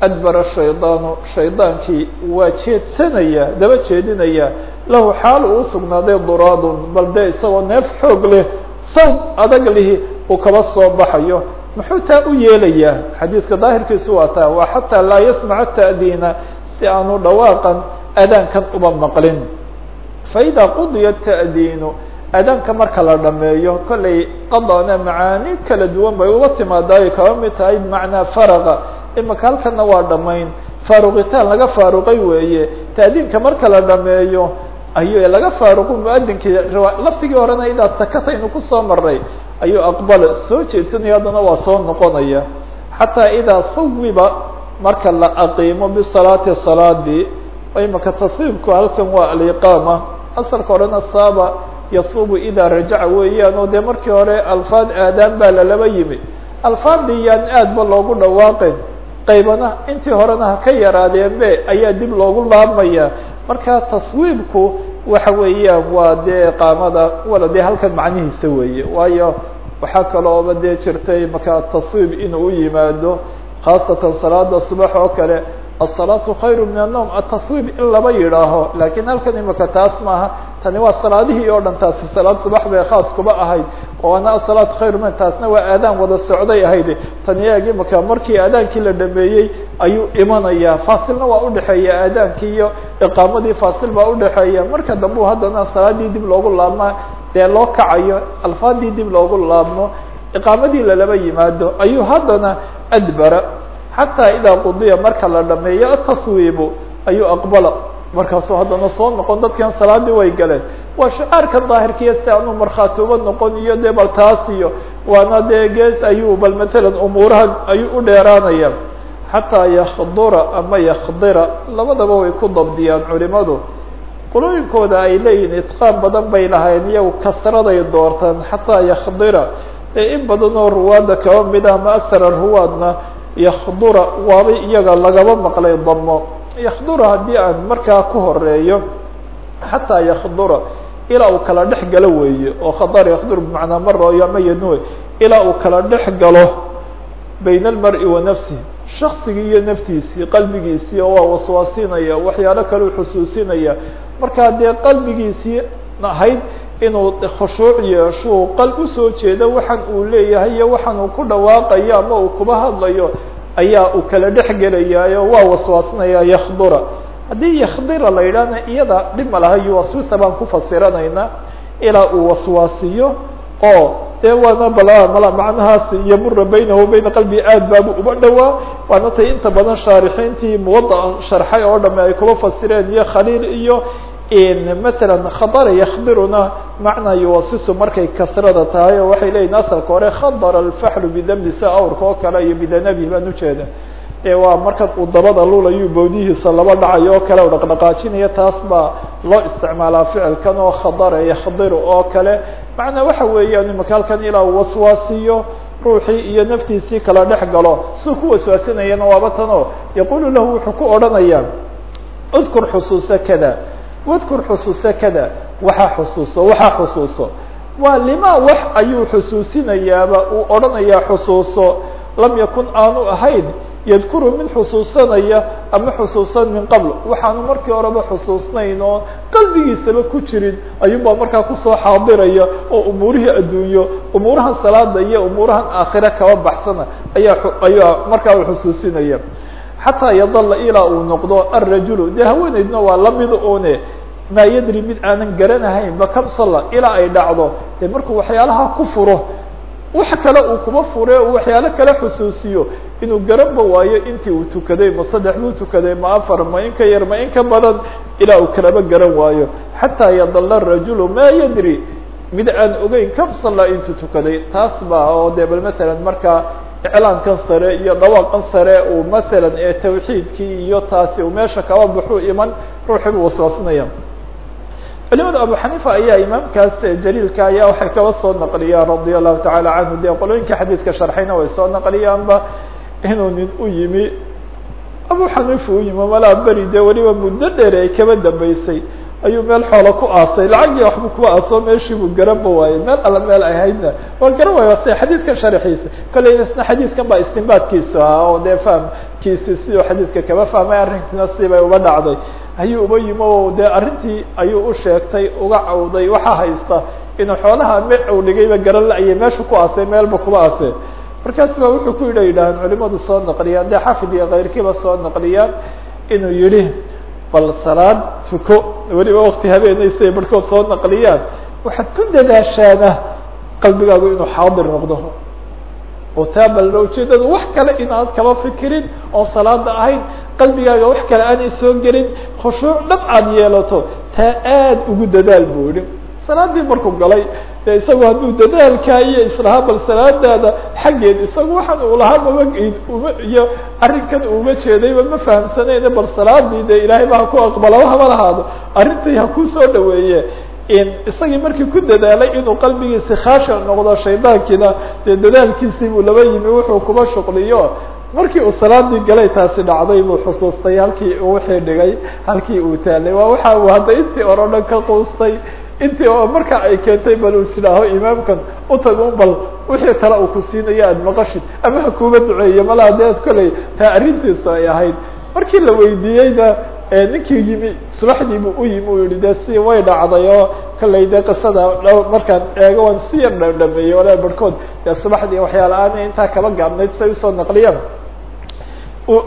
adbara shaydaanu shaydaankii waa jeedsanaya daba jeedinaya lahu xaal uu sugnaaday duraadun bal dee isagoo neef xoog leh sawd adag lihi uu kaba soo baxayo. Muxuu taa u yeelayaa? Xadiidka daahirkiisu waa taa waa xataa laa yasmaca ta'diina si aanu dhawaaqan adaankan uba maqlin. Faida qudiya ta'diinu adaanka marka la dhameeyo kollay qadana macaani kala duwan bay uga timaadaayo kaba mid tahay bimacnaa faraqa. Imaka halkana waa dhamayn faaruqitaan laga faaruqay weeye. Ta'diinka marka la dhameeyo ayuu laga faaruqu muadinkii laftigii horena idaa sakataynu ku soo maray ayuu aqbala soo jeedsanaya haddana waa soo noqonaya. Xataa idaa sawiba marka la aqiimo bisalaati salaadii imaka taswiibku halkan waa aliqaama. Asalka horena saaba yasubu idaa rajaca weeyaan oo dee markii hore alfaad aadaan baa lalaba yimi. Alfaadii yaan aad ba loogu dhawaaqin qaybana intii horena ha ka yaraadeenbe ayaa dib loogu laabmaya marka taswiibku waxa weeyaan waa dee qaamada wala dee halkan macnihiisa weeye. Waayo waxaa kalooba dee jirtay marka taswiib inuu u yimaado khaasatan salaada subax oo kale الصلاaة خayr min النوم التصويب in laba yidhaaho lakin halkan imika taas maaha tani waa salaadihii oo dhan taasi salaad subax bay khaas kuba ahayd oo ana الصلاaة khayr min taasna waa aadaan wada socday ahayd tani eeg imika markii aadaankii la dhameeyey ayuu imanaya faasilna waa udhexeeya aadaankii iyo iqaamadii faasil baa udhexeeya marka dambu haddana salaadii dib loogu laabma dee loo kacayo alfaadii dib loogu laabmo iqaamadii lalaba yimaado ayuu haddana adbara xataa idaa qudiya marka la dhameeyo ataswiibu ayuu aqbala markaasuu haddana soo noqon dadkan salaadii way galeen. Waa shicaarka daahirkiiyo si aanu markhaati uba noqon iyo dee bal taas iyo waana dee gees ayuu bal matalan umuuraha ayuu u dheeraanaya xataa yakdura ama yakdira labadaba way ku dabdiyaan culimadu. Qulooyinkooda ay leeyihiin itqaan badan bay lahayn iyagu kasraday doortaan. Xataa yakdira ee in badan oo ruwaadda kaba mid ah ama akhara ruwaadna yakdura waabay iyaga lagaba maqlay damo yakdura haddii aan markaa ku horeeyo xataa yakdura ilaa uu kala dhex galo weeye oo khadar yakdur bimacnaa marooyo ama yanuwe ilaa uu kala dhex galo bayna almari wa nafsihi shaksigii iyo naftiisii qalbigiisii oo waa waswaasinaya waxyaalo kaleu xusuusinaya markaa dee qalbigiisii ahayd inuu khushuuc yeeshuu qal u soo jeedo waxaan uu leeyahay iyo waxaan uu ku dhawaaqayo ama uu kuba hadlayo ayaa uu kala dhex gelayaayo waa waswaasinaya yakdura haddii yakdira la yidhaahna iyada dhib ma laha yuwaswisa baan ku fasiranaynaa ilaa uu waswaasiyo oo dee waana bala mala macnahaas yamura baynahu bayna qalbi aad baabu uba dhowaa waana tay inta badan shaarixiintii muwada sharxay oo dhame ay kuba fasireen iyo khaliil iyo mثalا khadra ykdiruna macnaa yuwasisu markay kasrada tahay oo waxay leyihin asalka hore khadr الfaxlu bidmbi si awrka oo kale iyo bidanabi baan ujeeda waa markan uu dabada lulayu bawdihiisa laba dhacayo oo kale dhaqdhaqaajinaya taas baa loo isticmaalaa ficilkan oo khadra ykdiru oo kale macnaa waxa weeyaan imaka halkan ilaa uu waswaasiyo ruuxii iyo naftiisii kala dhex galo si ku waswaasinayana waaba tanoo yaqulu lahu wuxuu ku odhanaya اذkur xusuusa kada wadkur xusuuso kada waxaa xusuuso waxaa xusuuso. Waa lima wax ayuu xusuusinayaaba uu odhanayaa xusuuso lam yakun aanu ahayn yadkuru mid xusuusanaya ama xusuusan min qabl waxaanu markii horeba xusuusnayn qalbigiisaba ku jirin ayuunbaa markaa ku soo xaadiraya oo umuurihii adduunyo umuurahan salaada iyo umuurahan aakhire kaba baxsana ayaa ayaa markaa xusuusinaya xataa yadala ilaa uu noqdo alrajulu dee haweeneydna waa la mid une maa yadri mid aanan garanahayn bakabsala ilaa ay dhacdo dee markuu waxyaalaha ku furo wax kale uu kuma fure uu waxyaalo kale xusuusiyo inuu garanba waayo intii uu tukaday ma saddex buu tukaday ma afar ma in yar ma in badan ilaa uu kalaba garan waayo. Xataa yadala rajulu maa yadri? Mid aan ogeyn kabsala intuu tukaday? Taas baa oo dee bal matalan markaa iclaankan sare iyo dhawaaqan sare uu masalan ee tawxiidkii iyo taasi uu meesha kaba baxuu iman ruuxii buu culimada abu xaniifa ayaa imaamkaas jaliilka ayaa waxay kaba soo naqliyaan radia allahu tacala canhu dee qolooyinka xadiidka sharxayna way soo naqliyaanba inuu nin u yimi. Abu xaniifa u yimi malaa beri dee weliba muddo dheer ay kaba dambeysay ayuu meel xoola ku aasay. Lacagii waxbuu kuwa aaso meeshii buu garanba waayey meel alla meel ay haydna. Waa garan waaya se xadiidkan sharxiisa. Kolley isna xadiidkan baa istinbaadkiisu oo dee fahamkiisi siduu xadiidka kaba fahmay arrintiina siibay uga dhacday ayuu uba yimi o dee arrintii ayuu u sheegtay uga cawday waxaa haysta inuu xoolaha me u dhigayba garan la-ayay meeshu ku aasay meelba kuba aasay. Markaas wuxuu ku yidha yidhaaheen culimadu soo naqliyaan dee xafid iyo kayrkiiba soo naqliyaan inuu yihi bal salaad tuko. Weliba wakti habeenaysa barhkood soo naqliyaan. Waxaad ku dadaashaana qalbigaagu inuu xaadir noqdo oo taa bal ujeedada wax kale inaad kaba fikirin oo salaada ahayn qalbigaaga wax kale aanay soo gelin khushuuc dhab aad yeelato taa aad ugu dadaal buu yihi salaadii markuu galay de isagu hadduu dadaalkaa iyo islahaa bal salaadaada xaggeed isagu waxaan uu lahaa mama uma iyo arrinkan uuma jeedayba ma fahamsanayne bal salaadii de ilaahay ba ha ku aqbalo haba lahaado arrintii ha ku soo dhaweeye isagii markii ku dadaalay inuu qalbigiisi khaasha noqdo shaydaankiina dee dadaalkiisii buu laba yimi wuxuu kuba shuqliyo. Markii uu salaadii galay taasi dhacday buu xusuustay halkii uu wixii dhigay halkii uu taalay. Waa waxa uu hadda intii ore o dhan ka quustay intii oo marka ay keentay bal is idhaaho imaamkan utagun bal wixii kale uu ku siinayo aada maqashid ama ha kuuba duceeyo malaha dee ad koley taa arrintiisu ay ahayd. Markii la weydiiyeyna ninkii yimi subaxdii buu u yimi u yihi de si way dhacday oo kolley de qisada markaan eego waan si yar dhadhameeyey wala barhkood dee subaxdii waxyaala aan intaa kaba gaabnayd say u soo naqliyaan.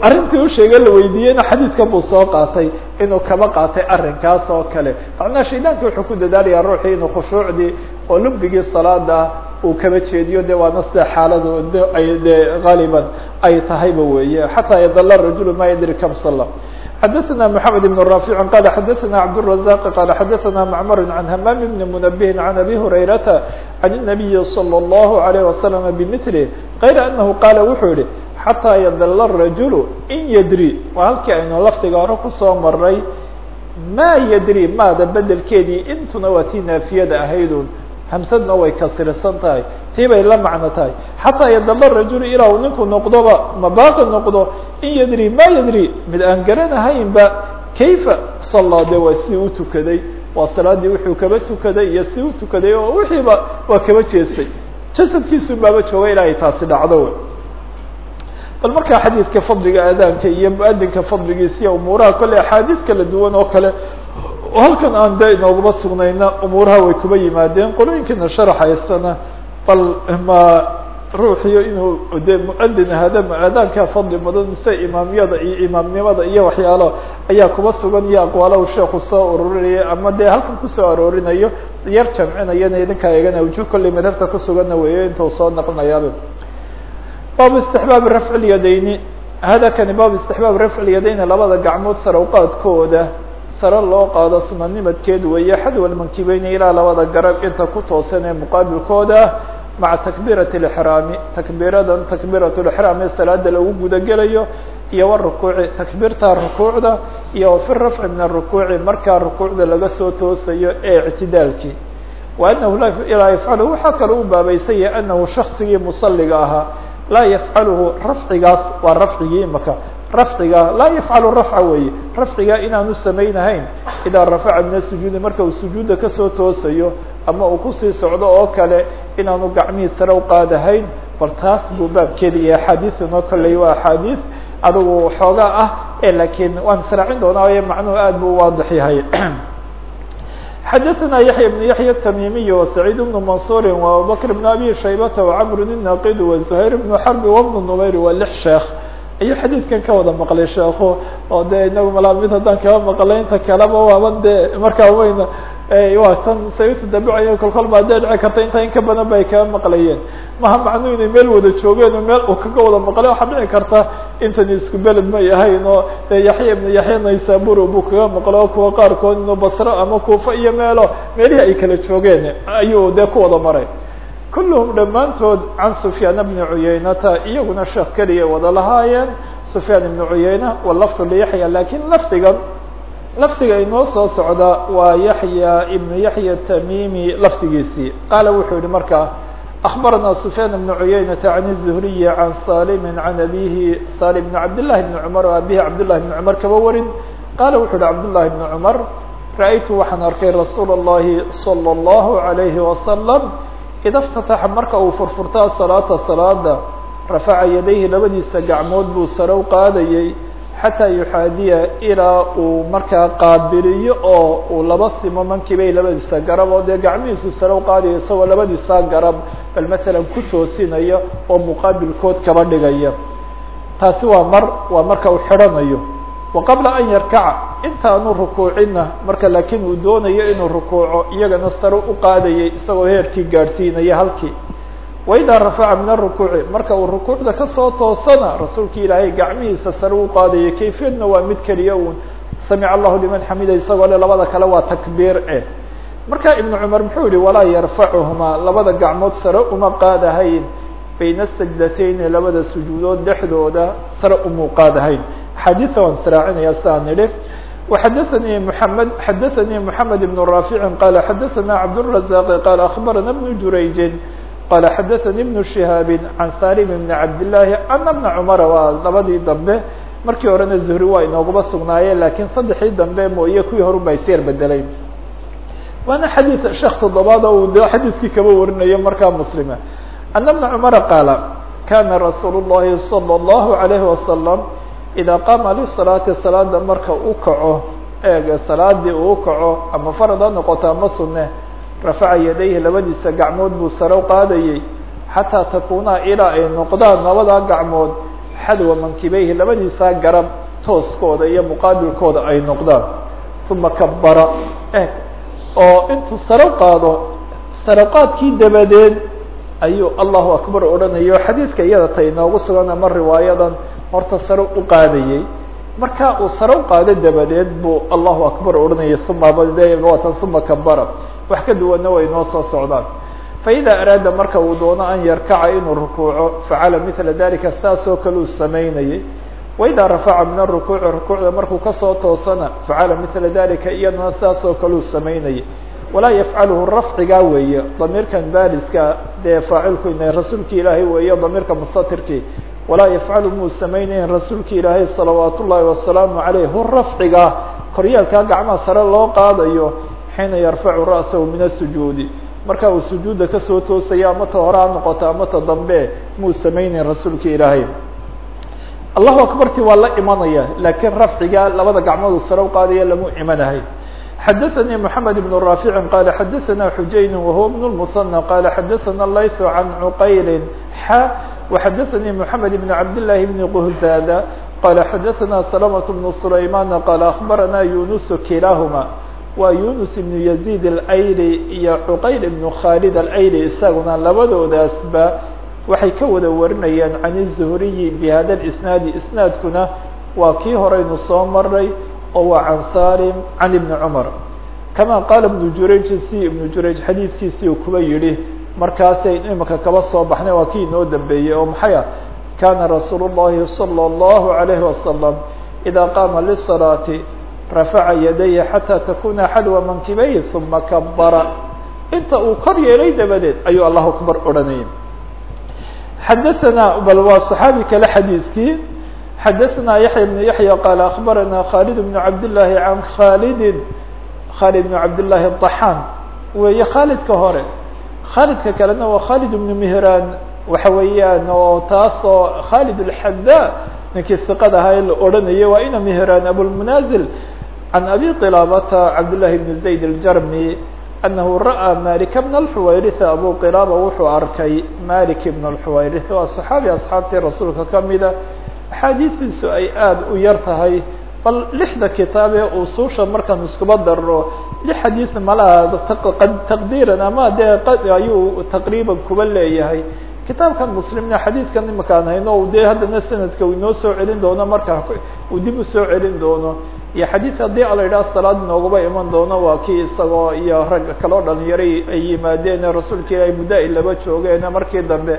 Arrintii usheegay la weydiiyeyna xadiidkan buu soo qaatay inuu kaba qaatay arrinkaas oo kale. Macnaha shaydaanka wuxuu ku dadaalayaa ruuxii inuu khushuucdii oo salaada uu kaba jeediyo de waana sida xaaladu ay de gaaliban ay tahayba weeye. Xataa yadala rajulu ma yadri kam sala xadaثna mحamed بن رافع qال xadaثna cبدالرزاq qال xadaثna معmr عan hmام بن منبه عan أbي هurayرaةa عan النaبiي صلى الله عليه وسلم بmثله غayr أنه qاala wuxuu yihi xatىa ydل الرaجuل in ydrي waa halkii aynu lafdiga hore kusoo maray ma ydrي maada bedelkeedii intuna waa tii naafiyada ahaydun hamsadna way kasirsan tahay tii bay la macno tahay. Xataa yadala rajul ilaa ninku noqdoba mabaaqi noqdo in yadri ma yadri mid aan garanahaynba kayfa sallaa? Waa si u tukaday waa salaadii wuxuu kaba tukaday iyo si u tukaday oo wixiiba waa kaba jeestay. Jasadkiisu baaba jooga ilaa taasi dhacdo bal markaa xadiidka fadliga aadaanka iyo mu'adinka fadligiisa iyo umuuraha kolley axaadiis kala duwan oo kale halkan aan de inooguma sugnayna umuuraha way kuba yimaadeen qolooyinkiina sharaxaysana bal ma ruuxiyo inuu de mu'adin ahada mu'aadaankaa fadli badan sida imaamyada iyo imaamnimada iyo waxyaalo ayaa kuba sugan iyo aqwaalo sheeku soo ururinaya ama dee halkan ku soo aroorinayo yar jamcinayana idinkaa eegana wujuh kolley madhabta kusuganna weeyo intuu soo naqlinayaaba baabu istixbaabi rafci lyadayni hada kani baabu istixbaab rafci lyadayni labada gacmood sare uqaadkooda sare loo qaado sunanimadkeed weeye xadwa lmankibeyni ilaa labada garab inta ku toosan ee muqaabilkooda maca takbiirati lixraami takbiiradan takbiirat lixraam ee salaada lagu gudagelayo iyo warukuuci takbiirta rukuucda iyo fi rafci min arukuuci markaa rukuucda laga soo toosayo ee ictidaalkii. Wa anahu laa yafcalu waxaa kaloo u baabaysan yahay anahu shaksigii musaliga ahaa laa yafcaluhu rafcigaas waa rafcigii imaka rafciga laa yafcalu rafca weeye rafciga inaanu samaynahayn idaa rafaca min asujuudi marka uu sujuudda kasoo toosayo ama uu kusii socdo oo kale inaanu gacmihii sare u qaadahayn bal taas buu baabkeeda yahay axaadiiunoo kolley waa axaadiis adigu xoogaa ah e laakiin waan israacin doonaa o macnuhu aad buu waadix yahay <clears throat> xadaثna yaحya بن yaحya التmimiي وسacيid بن maنصuuri وabubakr بن abi shaybata وcmr النaqid وزhayr بن xrb وبن نmayr waa lix sheekh ayuu xadiidkan ka wada maqlay sheekhu oo de inagu malaa haddaan kaba maqlay inta kaleba waaban de markaa weyna waa tan say utadabucayen kolkol baa dee dhici karta inta in ka badan ba ay kaba maqlayeen maha macnuu inay meel wada joogeen oo meel uu kaga wada maqlay waxaa dhici karta intani isku beled may ahayn oo yaxya ibnu yaxya naysabur buu kaga maqlo kuwa qaarkood inuu basro ama kuufa iyo meelo meelihii ay kala joogeen ayuu dee ku wada maray kulluhum dhammaantood can sufyaan bni cuyaynata iyaguna sheekh keliya wada lahaayeen sufyaan ibnu cuyayna walafdu liyaxya lakin lafdigan lafdiga inoo soo socda waa yaxya ibnu yaxya tamimi lafdigiisii qaala wuxuu yihi markaa أخبرنا سفyان بن عyynة عن الزهري عن saلم عن أbيه saلم بن عبد الله بن عمر o abيه عبد الله بن عمر kaba warin qala wuxu uhi عبد الله بن عمر رأيت waxaan arkay رasuul الlahi صلى الله عليه وسلم ida ftataxa marka uu furfurto asalaata salaada rafaca yadayhi labadiisa gacmood buu sare u qaadayay xataa yuxaadiya ilaa uu markaa qaabiliyo oo uu laba simo mankibay labadiisa garab oo dee gacmihiisu sare u qaadaya isagoo labadiisaa garab bal matalan ku toosinaya oo muqaabilkood kaba dhigaya. Taasi waa mar waa marka uu xidhanayo wa qabla an yarkaca intaanu rukuucinna marka laakiin uu doonayo inuu rukuuco iyagana sare u qaadayay isagoo heerkii gaadhsiinaya halkii. Waidaa rafaca min arukuuci marka uu rukuucda ka soo toosana rasuulka ilaahay gacmihiisa sare u qaadaya kayfiyadna waa mid keliya uun. Samica allahu liman xamida isagoo le labada kale waa takbiir eh marka ibnu cumar muxuu yihi walaa yarfacuhumaa labada gacmood sare uma qaadahayn bayna sajdatayni labada sujuudood dhexdooda sare umuu qaadahayn axaadiia waan israacinaya siaan nidhi وxadثnي محمد xadثnي محمد بن رافع qال xadثna عبدالرزاق qال أخبرنا بن جurayج qال xadثnي بن شهاaب عن سالم بن عبداللahi أن بن cمر waa labadii dambe markii horena زهri waa inooguba sugnaayeen lakiin saddexii dambe mooye kuwii horu ba isyar bedelay waana xadيث sheekh toddobaad o de xadiثkii kaba warinayo markaa mسلمة أن بن cمر qاaل kana رasuuل اللhi صلى الله عليه وسلم idaa qaama lisalaati salaada marka u kaco eege salaadii uu kaco ama farad ha noqoto ama sunne rafaca yadayhi labadiisa gacmood buu sare u qaadayey xataa takuunaa ilaa ay noqdaan labadaa gacmood xadwa mankibeyhi labadiisaa garab tooskooda iyo muqaabilkooda ay noqdaan uma kabara eeg oo intuu sare qaado sare qaadkii dabadeed ayuu allahu akbar odhanayo xadiidka iyada ta inoogu sugan ama riwaayadan horta sare u qaadayey. Marka uu sare u qaado dabadeed buu allahu akbar odhanayay uma watan uma kabara wax ka duwanna way noo soo socdaan. Faida araada marka uu doono an yarkaca inuu rukuuco facala mila dalika saasoo kale uu samaynayey waidaa rafaca min arukuuci rukuucda markuu ka soo toosana facala mila dalika iyadana saasoo kale uu samaynayay. Walaa yafcaluhu rafcigaa weeye damiirkan baariska dee faacilku ina rasuulki ilaahay weeye damiirka mustatirki walaa yafcalu muu samaynayn rasuulki ilaahay salawaat ullaahi wasalaamu aleyh hu rafciga koryaalkaa gacmaha sare loo qaadayo xiina yarfacu ra'sahu min asujuudi marka uu sujuudda ka soo toosaya ama ta hore ha noqoto ama ta dambe muu samaynayn rasuulki ilaahay. Allahu akbarti waa la imanaya laakiin rafciga labada gacmood sare u qaadaya lamu imanahay xadaثnي محamed بن رافع qال xadaثna xujayn وهو بن المثنى qال xadaثna layث عan cqayl x وxadaثnي محamed بن cabd للahi بن qhzاd qال xadaثna سلمة بن سlayman qال أخbarana يuنس kilahma wa يuنس بن يزيد الأyli iyo cqayl بن khالد الأyli isaguna labadoodaasba waxay ka wada warinayaan can الزهriyi bhada الإsناadi isنaadkuna waa kii horeynu soo maray oo waa can salim can ibni cumar kama qaala ibnu jurayj si ibnu jurayj xadiidkiisii uu kuba yidhi markaasay imika kaba soo baxnay waa kii inoo dambeeyey oo maxay ah kana rasuul الlahi salى الlahu عalayhi wasalam ida qaama lisalaati rafaca yadayhi xataa takuna xadwa mankibeyhi uma kabara inta uu kor yeelay dabadeed ayuu allahu akbar odhanayay xadaثana bal waa صaxaabi kale xadiidkii xadaثna yaحya بن yaحyى qال أخbarana khالد بن cabd للahi عan khaalidi khaalid بن cabd لlahi الطaxaan weeye khaalidka hore khaalidka kalena waa khaalid بن mهraan waxa weeyaan oo taas oo khaalid الxada ninkii ثiqad ahaa la odhanayay waa ina mهraan abulmanaزil عan abi qilاabata cabd لlahi بن زayd الjarmi أnahu ra'ىa malik bn الxuwayrث abu qilaaba wuxuu arkay malik bn الxuwayrث waa صaxaabi asxaabtii rasuulka kamida axaadiistiisu ay aada u yar tahay bal lixda kitaab ee usuusha markaan iskuba darro lix xadiis malaha taqdiiran ama dee ayuu taqriiban kuba leeyahay. Kitaabkan muslimna xadiidkan imakaan hayno dee haddana sanadka uu inoo soo celin doono markaa uu dib u soo celin doono. Iyo xadiid haddii ala yidhaha salaad inoogaba iman doono waa kii isagoo iyo rag kaloo dhalinyaray ay yimaadeen rasuulka ilaahay muddo ay laba joogeen markii dambe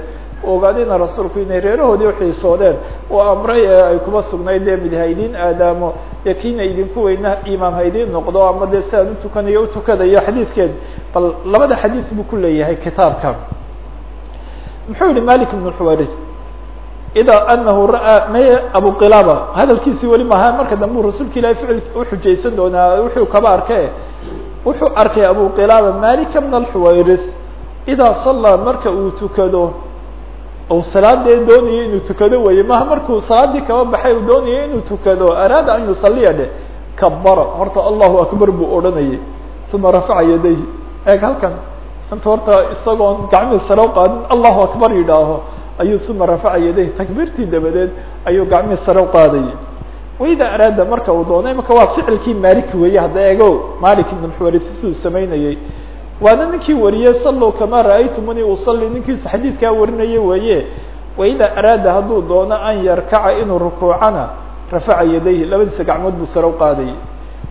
ogaadina rasuulku inay reerahoodii uxiisoodeen oo amray ee ay kuba sugnayd dee mid haydin aadaamo ee kiina idinku weyna imaam haydin noqdo ama dee si aan utukanayo utukadayo xadiidkeed. Bal labada xadiis buu ku leeyahay kitaabka. Muxuu yihi malik ibn xuwaris ida anahu ra'aa may abu qilaaba hadalkiisii weli maaha marka dambe u rasuulka ilahay ficil uxujaysan doonaa wuxuu kaba arke wuxuu arkay abu qilaaba malik bn alxuwayris idaa sallaa marka uu tukado ou salaadee doonayo inuu tukado weeye? Maha markuu salaadii kaba baxay uu doonayo inuu tukado? Araada an yusaliya kabara horta allahu akbar buu odhanayay. Uma rafaca yadayhi. Eeg halkan. Inta horta isagoon gacmihii sare uqaadin allahu akbar yidhaaho. Ayuu uma rafaca yadayhi. Takbiirtii dabadeed ayuu gacmihii sare uqaadayay waida araada marka uu doonay marka waa ficilkii maaliki weeye hadda eego malik ibn xuwarit siduu waana ninkii wariyey sallow kamaa ra'aytumuni usalli ninkiisa xadiidkaa warinaya weeye waida araada hadduu doono an yarkaca inuu rukuucana rafaca yadayhi labadiisa gacmood buu sare uqaadayay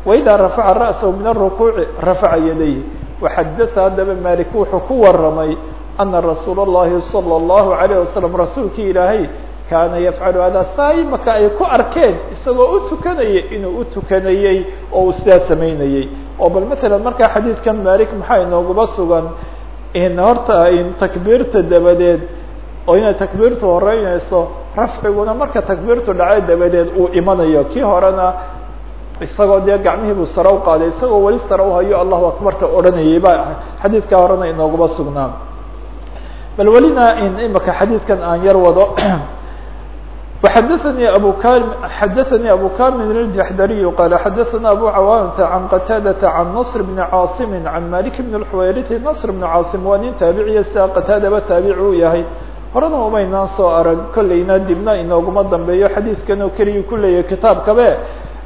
waida rafaca ra'sahu min arukuuci rafaca yadayhi waxadatha haddaba malik wuxuu ku waramay ana rasuula اllahi salى اllahu alayh wasalam rasuulkii ilaahay kaana yafcalu hada saa imaka ay ku arkeen isagoo u tukanaya inuu u tukanayey oo uu sidaa samaynayey oo bal matalan markaa xadiidkan malik maxaa inooguba sugan in horta in takbiirta dabadeed oo inay takbiirtu horeynayso rafciguna marka takbiirtu dhacay dabadeed uu imanayo. Kii horena isagoo dee gacmihii buu sare uqaaday isagoo weli sare uhayo allahu akbarta odhanayay ba xadiidkaa horena inooguba sugnaa bal welina in imaka xadiidkan aan yar wado <clears throat> وxdثnي أbو كاm xdثnي أbو كامل الجحdري qال xdثnا أbو cawاnة عن qتاadة عن نصر بن cاaصم عن مالك بن الحويرث نصر بن cاaصم waa nin taaبiciya sida qتاadaba taaبic uu yahay horena umaynaan soo arag kolleyna dibna inooguma dambeeyo xadiidkan oo keliya ku leeyahay kitaabkabe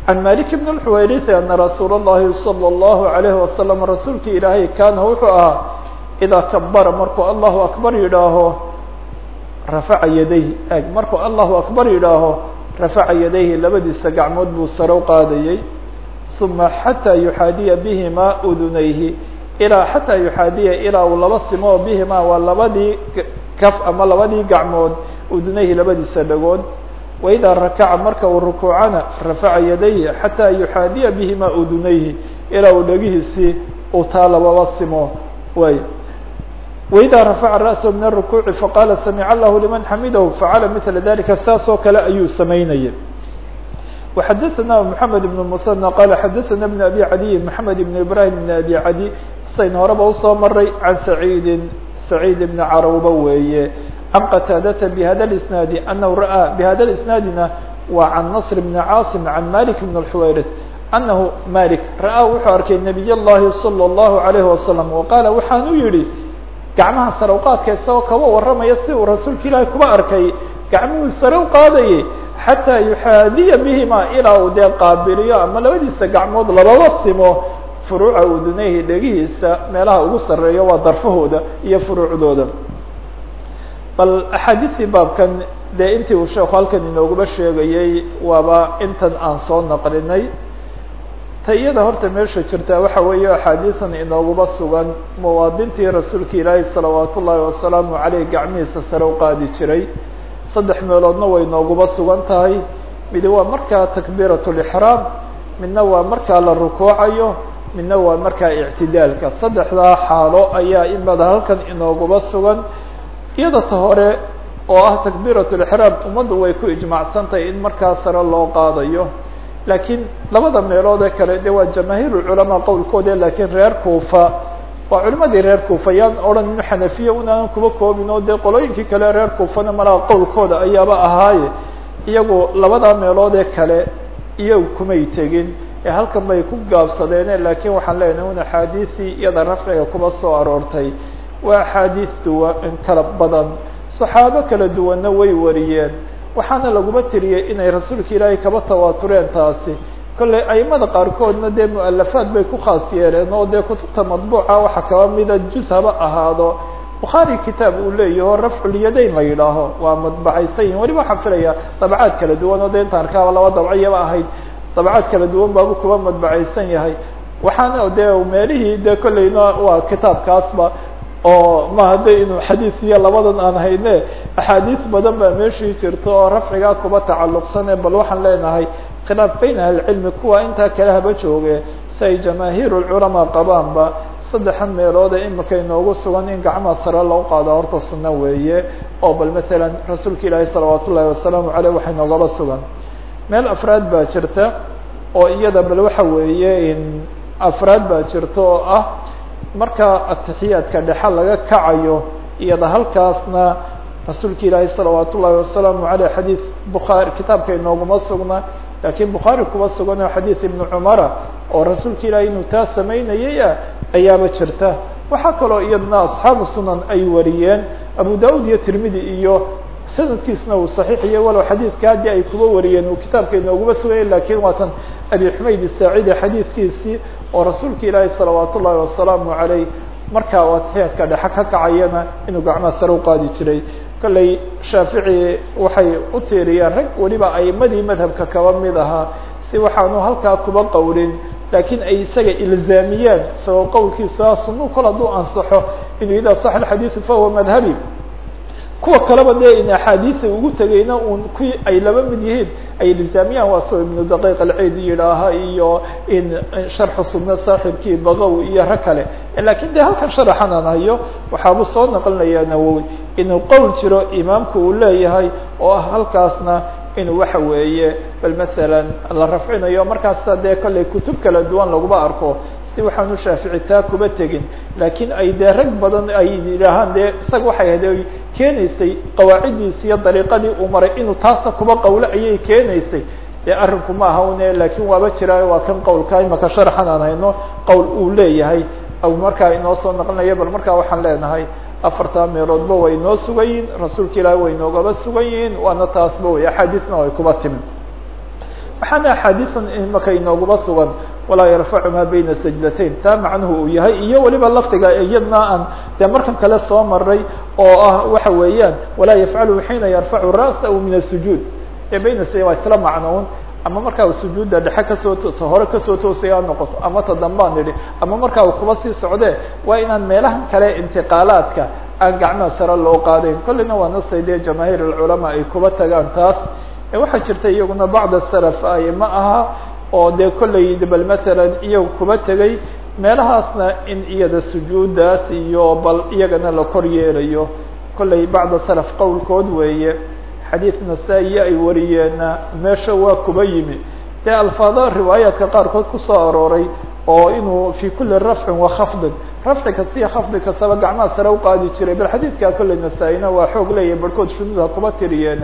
عن مالك بن الحويرث أنa رsuuل اللhi صلى الله عليه وسلم rasuulki ilaahay kana wuxuu ahaa إdaa كبر markuu الله أكبر yidhaaho rafaca yadayhi. Eg markuu allahu akbar yidhaaho rafaca yadayhi labadiisa gacmood buu sare uqaadayey uma xataa yuxaadiya bihimaa udunayhi. Ilaa xataa yuxaadiya ilaa uu laba simo bihimaa waa labadii kaf ama labadii gacmood udunayhi labadiisa dhagood waidaa rakaca marka uu rukuucana rafaca yadayhi xataa yuxaadiya bihimaa udunayhi. Ilaa uu dhagihiisii uu taa lababa simo way وإdا رفع رأسه من الركوع فقال سمع الله لمن حمده فعل مثل ذلika saas oo kale ayuu samaynaya وxdثna محمد بن المثنى قال xdثna بن أبي عدي محمد بن إبراهيم بن أبي عدي sayn horeba usoo maray عن سعيد سعيد بن caروبة weeye عن qتاadة بhda الإسناaد أنه رأى بhda الإسناaدna wa عن نصر بن cاaصم عن مالك بن الحويرث أنه مالك رأى wuxuu arkay نبي اللhi صلى الله عليه وسلم وqاaل waxaan u yihi gacmaha sare uqaadka isagoo kaba warramaya si uu rasuulka ilaahay kuba arkay. Gacmuhuu sare uqaadayay xataa yuxaadiya bihima ilaa uu dee qaabiliyo ama labadiisa gacmood lababa simo furuuca udunayhi dhegihiisa meelaha ugu sarreeyo waa darfahooda iyo furuucdooda. Bal axaadiistii baabkan dee intii uu sheeku halkan inooguba sheegayey waaba intan aan soo naqlinay ta horta meesha jirtaa waxa weeye axaadiisan inooguba sugan muwaadintii rasuulka ilaahi salawaat ullaahi wasalaamu caleyh gacmihiisa sare uqaadi jiray. Saddex meeloodna way inooguba sugan tahay. Midi waa markaa takbiirat lixraam midna waa markaa la rukuucayo midna waa markaa ictidaalka. Saddexdaa xaalo ayaa imada halkan inooguba sugan. Iyada ta hore oo ah takbiirat lixraam ummaddu way ku ijmacsantahay in markaa sare loo qaadayo laakiin labada meelood ee kale de waa jamaahiir culamaa qowlkooda laakiin reer kuufa. Waa culimadii reer kuufa yaan odhan inu xanafiya unaanan kuba koobin oo dee qolooyinkii kale reer kuufana malaa qowlkooda ayaaba ahaaye. Iyagu labada meelood ee kale iyagu kumay tegin. Ee halkan bay ku gaabsadeene laakiin waxaan leenahay un axaadiisii iyada rafciga kuba soo aroortay. Waa axaadiis duwa kala badan. Saxaabo kala duwanna way wariyeen waxaana laguma tiriyey inay rasuulka ilaahay kaba tawaatureen taasi. Kolley aimada qaarkoodna dee mualafaad bay ku khaas yeeleen oo dee kutubta madbuuca waxaa kaba mida juz haba ahaado. Bukhaari kitaab uu leeyaho rafculyadayn la yidhaaho. Waa madbacaysan yihiin weliba waxaan filaya dabcaad kala duwan oo de inta arkaaba laba dabciyaba ahayd dabcaad kala duwan baabu kuba madbacaysan yahay. Waxaana dee meelihii dee kolleyna waa kitaabkaasba oo ma hadday inuu xadiis iyo labadan aan hayne axaadiis badan baa meeshii jirto oo rafcigaa kuba tacalluqsane bal waxaan leenahay khilaaf bayn ahlicilmi kuwa intaa kale haba jooge si ay jamaahiir lculamaa qabaanba saddexan meeloode imika inoogu sugan in gacmaha sare loo qaado horta sunno weeye oo bal matalan rasuulka ilaahi salawaat ullaahi wasalaamu caleyh waxa inoogaba sugan. Meel afraad baa jirta oo iyada bal waxa weeye afraad baa jirta oo ah marka atixiyaadka dhexe laga kacayo iyada halkaasna rasuulka ilaahi salawaat ullahi wasalaamu aleyh xadiid bukhaari kitaabka inooguma sugna laakiin bukhaari kuba sugan oo xadiid ibnu cumara oo rasuulka ilaahi inuu taa samaynayay ah ayaaba jirta. Waxaa kaloo iyadna asxaabu sunan ay wariyeen abu daud iyo tirmidi iyo sanadkiisna uu saxiixiye walow xadiidka haddii ay kuba wariyeen uu kitaabka inooguma sugaya laakiin waatan abi xumayd isaacidi xadiidkiisii oo rasuulka ilaahi salawaat ullahi wasalaamu aleyh markaa u atixiyaadka dhexe ka kacayana inuu gacmaha sare uqaadi jiray. Kolley shaafici waxay u tiiriyeen rag weliba aimadii madhabka kaba mid ahaa si waxaanu halkaa kuba qowlin laakiin ay isaga ilzaamiyeen isagoo qowlkiisa sunu kol hadduu ansaxo inuu idaa sax alxadiidu fahuwa madhabi kuwa kaleba dee in axaadiisa ugu tegayna un kuwii ay laba mid yihiin ay ilzaamiyaan waa soo ibnu daqiiq alciid yidhaaha iyo in sharxu sunna saaxibkii baqow iyo rag kale. Lakin de halkan sharaxan aan hayo waxaabuu soo naqlinayaa nawowi inuu qowl jiro imaamku uu leeyahay oo ah halkaasna inuu waxa weeye bal masalan la rafcinayo markaasa dee kollay kutub kala duwan laguma arko si waxaanu shaafici taa kuba tegin. Laakiin ay dee rag badan ay yidhaahaan dee isaga waxay ay keenaysay qawaaciddiisi iyo dariiqadii uu maray inuu taasa kuba qawlo ayay keenaysay. Dee arrinku ma aha une laakiin waaba jiraayo waa kan qowlka imaka sharxan aan hayno qowl uu leeyahay. Markaa inoo soo naqlinayo bal markaa waxaan leenahay afartaa meeloodba way inoo sugan yihiin rasuulka ilaahi way inoogaba sugan yihiin waana taasba wey axaadiisna way kuba timi waxaana axaadiisan imaka inoogaba sugan walaa yarfacu maa bayna sajdatayn taa macnuhu uu yahay iyo weliba lafdiga iyadna aan dee markan kale soo maray oo ah waxa weeyaan walaa yafcalu xiina yarfacu ra'sahu min asujuud ee bayna waa isla macnoun ama markaa sujuudda dhexe ka soo toosa hore ka soo toosay ha noqoto ama ta dambaan idhi ama markaa kuba sii socdee waa inaan meelahan kale intiqaalaadka aan gacmaha sare loo qaadayn. Kolleyna waa nasay dee jamaahiir alculamaa ay kuba tagaan taas. Waxaa jirta iyaguna bacda salaf ay ma aha oo dee kolley bal matalan iyaga kuba tegay meelahaasna in iyada sujuuddaas iyo bal iyagana la kor yeelayo. Kolley bacda salaf qowlkood weeye xadiid nasaa-iyo ay wariyeenna meesha waa kuba yimi. Dee alfaada riwaayaadka qaarkood ku soo arooray oo inuu fi kuli rafcin wa khafdin. Rafci kasta iyo khafdi kastaba gacmaha sare uqaadi jiray bal xadiidkaa kolley nasaa-ina waa xoog leeyahay barhkood shuduuda kuba tiriyeen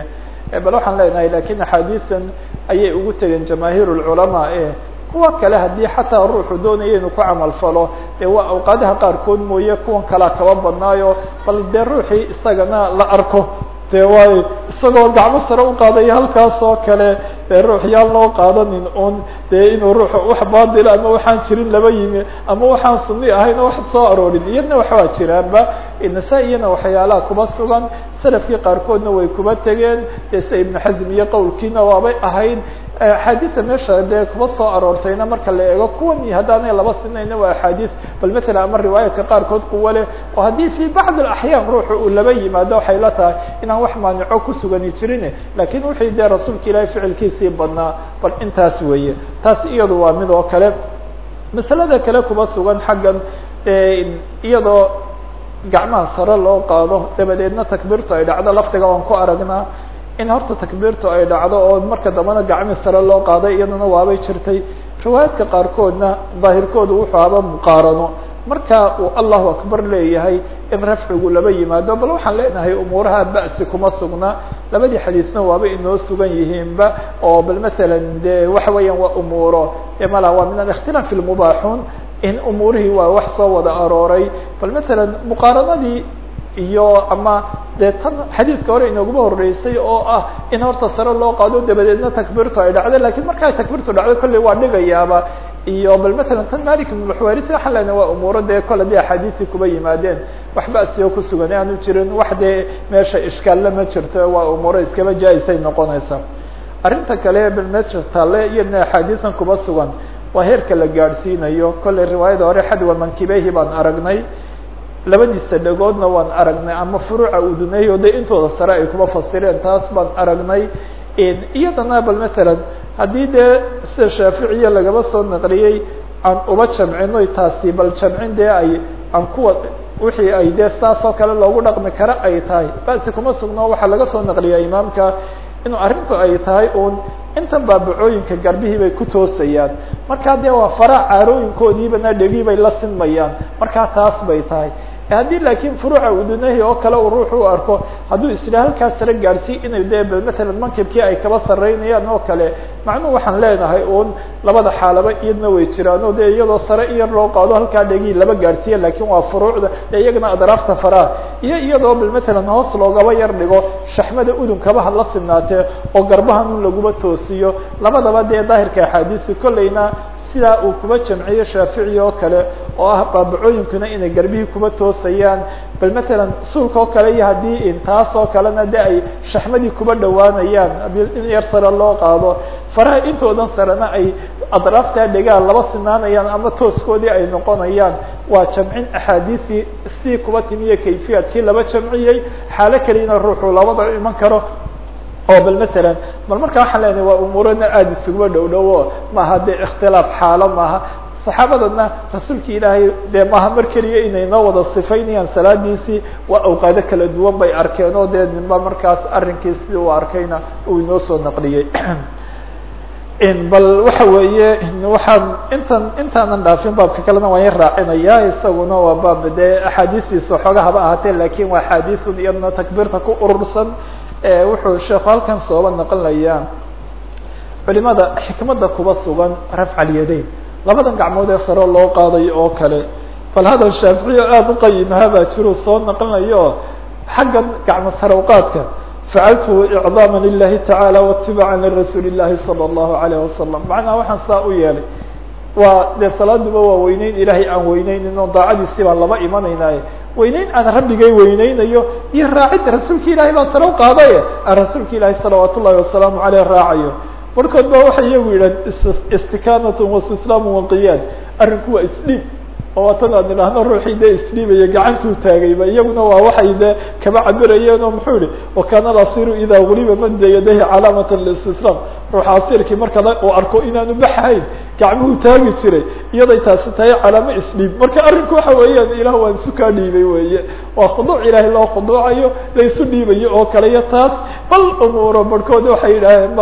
bal waxaan leenahay laakiin axaadiisan ayay ugu tegeen jamaahiir lculamaa e kuwa kale haddii xataa ruuxu doonaya inuu ku camal falo dee waa awqaadaha qaarkood mooye kuwan kalaa kaba badnaayo bal dee ruuxii isagana la arko. De waay isagoo gacmo sare uqaadaya halkaas oo kale dee ruux yaan loo qaadanin un dee inuu ruux wax baadila ama waxaan jirin laba yimi ama waxaan suni ahayn oo wax soo aroorin. Iyadna waxbaa jiraanba nasaa-iyana waxyaalaha kuba sugan salafkii qaarkoodna way kuba tegeen. Dee ibnu xazm iyo qowlkiina waabay ahayd axaadiisa meesha dee kuba soo aroortayna marka la eego kuwan haddaanay laba sinayna waa axaadiis bal matalan ama riwaayaadka qaarkood kuwa leh oo haddii fi bacd alaxyaan ruuxu uu laba yimaado waxay la tahay inaan wax maanico ku sugani jirin laakiin wixii dee rasuulka ilaahay ficilkiisii badnaa bal intaas weeye. Taas iyadu waa mid oo kale masalada kale kuba sugan xaggan iyadoo gacmaha sare loo qaado dabadeedna takbiirtu ay dhacdo. Lafdiga waan ku aragnaa in horta takbiirtu ay dhacdo oo marka dambana gacmi sare loo qaaday iyadana waabay jirtay. Riwaayaadka qaarkoodna daahirkoodu wuxuu haba muqaarano. Marka uu allahu akbar leeyahay in rafcigu laba yimaado bal waxaan leenahay umuuraha ba'si kuma sugna. Labadii xadiisna waaba inoo sugan yihiinba oo bal matalan de waxa weeyaan waa umuuro. Mala waa min alikhtilaaf fi lmubaaxuun in umuurihii waa wax soo wada arooray. Bal matalan muqaaranadii iyo ama dee tan xadiidka hore inooguma horeysay oo ah in horta sare loo qaado dabadeedna takbiirtu ay dhacdo laakiin markaa takbiirtu dhacdo kolley waa dhigayaaba. Iyo bal matalan tan malik ibn waxaan lena waa umuuro dee kole dee axaadiisii kuba yimaadeen wax basiyo kusugan aanu jirin wax dee meesha ishkaalle ma jirto waa umuuro iskaba jaa-isay noqonaysa. Arrinta kale bal meesha taale iyadna axaadiisan kuba sugan waa heerka la gaadhsiinayo. Kolley riwaayada hore xadwa mankibehi baan aragnay labadiisa dhagoodna waan aragnay ama furuuca uduneeyo de intooda sare ay kuba fasireen taas baan aragnay. Iyadana bal matalan haddii dee sida shaaficiya lagaba soo naqliyey aan uba jamcinoy taasi bal jamcin dee ay aan kuwa wixii ay dee saas oo kale loogu dhaqmi kara ay tahay. Basi kuma sugno waxaa laga soo naqliya imaamka inuu arrintu ay tahay uun intan baabacooyinka garbihii bay ku toosayaan. Markaa dee waa faraha caarooyinkoodiibana dhegii bay la sinmayaan. Markaa taas bay tahay haddii laakiin furuuca udunahi oo kale uu ruux arko hadduu isla halkaas sare gaadhsiy inay dee matalan mankibkii ay kaba saraynayaan oo kale macnuhu waxaan leenahay uun labada xaalaba iyadna way jiraan oo dee iyadoo sare iyar loo qaado halkaa dhegii laba gaadhsiiya laakiin waa furuucda ee iyagana adraafta faraha iyo iyadoo bal matalan hoos loogaba yar dhigo shaxmada udunkabaha la simnaatee oo garbahan un laguma toosiyo. Labadaba dee daahirka axaadiisi kolleyna sidaa uu kuba jamciyo shaafici oo kale oo ah baabacooyinkuna inay garbihii kuba toosayaan. Bal matalan suulka oo kale iyo haddii intaas oo kalena de ay shaxmadii kuba dhowaanayaan in yar sare loo qaado faraha intoodan sarena ay adraaftaa dhegaan laba sinaanayaan ama tooskoodii ay noqonayaan waa jamcin axaadiisii sidii kuba timiye kayfiyaadkii laba jamciyey. Xaalo keliyana ruuxu labada iman karo oo bal matalan bal marka waxaan leenahay waa umuurana aada isuguma dhow dhowo maaha dee ikhtilaaf xaalo maaha. Saxaabadana rasuulki ilaahay dee maaha mar keliya inay noo wada sifaynayaan salaadiisii waa awqaado kala duwan bay arkeen oo dee ninba markaas arrinkii sidii u arkayna uu inoo soo naqliyey. <clears throat> Bal waxa weeye waxaan intan intaanan dhaafin baabka kalena waan ya raacinaya isaguna waa baab dee axaadiistiisa xooga haba ahaatee laakiin waa axaadiisun iyadna takbiirta ku urursan wuxuu sheeku halkan sooba naqlaya culimada xikmada kuba sugan rafca alyadayn labadan gacmood ee saro loo qaaday oo kale. Bal hadal shaaficiyo aada uqayimaha baa jiro soo naqlinayo xagga gacmo sarawqaadka facaltuhu icdaama lilahi tacaala waatibaaca lirasuuli illahi sala allahu alayh wasalam macnaha waxaan saa u yeelay. Waa dee salaaduba waa weyneyn ilaahay aan weyneynin oo daacadiisii baan lama imanaynaaye weyneyn aan rabbigay weyneynayo iyo raacid rasuulka ilahay baan sare uqaadaye aan rasuulka ilaahi salawaat wasalaamu aleyh raacayo. Markood ba waxay iyagu yidhahan istikaanatu waistislaamu waqiyaad arrinku waa isdhiib oo watan aan ruuxii dee isdhiibaya gacantuu taagayba iyaguna waa waxay dee kaba cabirayeen oo muxuu yihi wakana alasiru ida guliba mada yadayhi calaamata listislaam ruuxa asirkii marka uu arko inaanu baxahayn gacmuhu taagi jiray iyaday taasi tahay calaamo isdhiib. Marka arrinku waxa weeyaan ilah waan isu kaa dhiibay weeye. Waa khuduuc ilaahay loo khuduucayo la isu dhiibayo oo kale iyo taas. Bal umuuro barhkood waxay yidhaaheen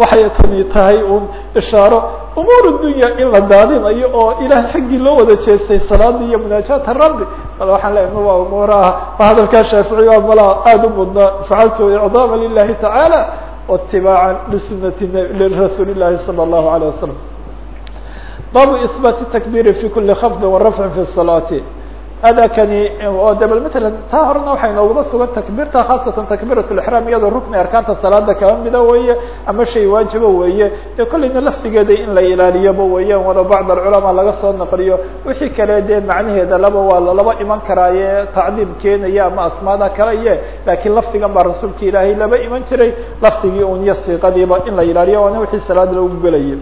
waxay tani tahay un ishaaro. Umuur dunya in la daadinayo oo ilahay xaggii loo wada jeestay salaadii iyo munaajaata rabbi. Bal waxaan leenaha waa umuuraha. Hadalkaa shaafici waa malaa aada u mudnaa. Facaltu icdaama lilahi tacaala waitibaaca lisunati lirasuuli llahi salى اllahu alيه wasalam baabu ihbaati takbiri fi kuli khafdi warafcin fi salaati hada kani oo de bal matalan taa horena waxay nooguma sugan takbiirta khaasatan takbiirat lixraam iyadoo rukni arkaanta salaada kaba mida weeye ama shay waajiba weeye dee kolleyna laftigeeda in la ilaaliyoba weeyaan walo bacd alculamaa laga soo naqliyo wixii kale dee macnaheeda laba waa lalaba iman karaaye tacdiim keenaya ama asmaada kale iye laakiin lafdigan baa rasuulka ilaahay laba iman jiray lafdigii un iyo siiqadiiba in la ilaaliyo waana wixii salaada lagu gelaya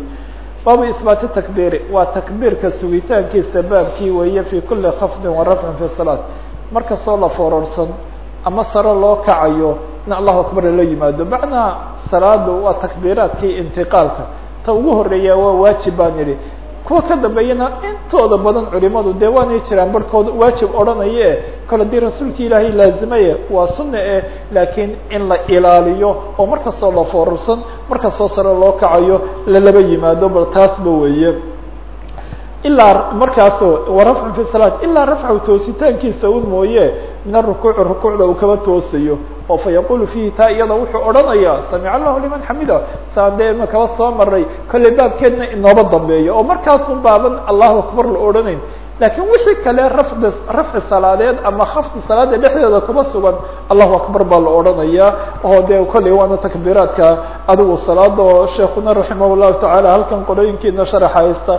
baabu isbaati takbiiri waa takbiirka sugitaankiisa baabkii weeye fi kuli khafdin wa rafcin fi salaat. Markastoo la fororsan ama sare loo kacayo in allahu akbar lala yimaado macnaa salaadu waa takbiiraadkii intiqaalka. Ta ugu horreeya waa waajib baan idhi kuwa ka dambeeyana intooda badan culimadu dee waanay jiraan barhkood waajib odhanaye kol haddii rasuulka ilaahay laazimaye waa sunna eh laakiin in la ilaaliyo oo markastoo la foorarsan markastoo sare loo kacayo lalaba yimaado bal taasba weeye. Ilaa markaaso warafcun fi salaat ilaa rafcu toositaankiisa un mooye min arukuuci rukuucda uu kaba toosayo oo fa yaqulu fiihi taa iyada wuxuu odhanayaa samic allahu liman xamida saan dee ma kaba soo maray kolley baabkeedna inooba dambeeyo oo markaasun baaban allahu akbar la odhanayn. Laakiin wixii kale rafdi rafci salaadeed ama khafdi salaada dhexdeeda kuma sugan allahu akbar baa la odhanayaa. Oo dee kolley waana takbiiraadka. Adigu salaada oo sheekuna raximah llahu tacaala halkan qolooyinkiina sharaxa haysta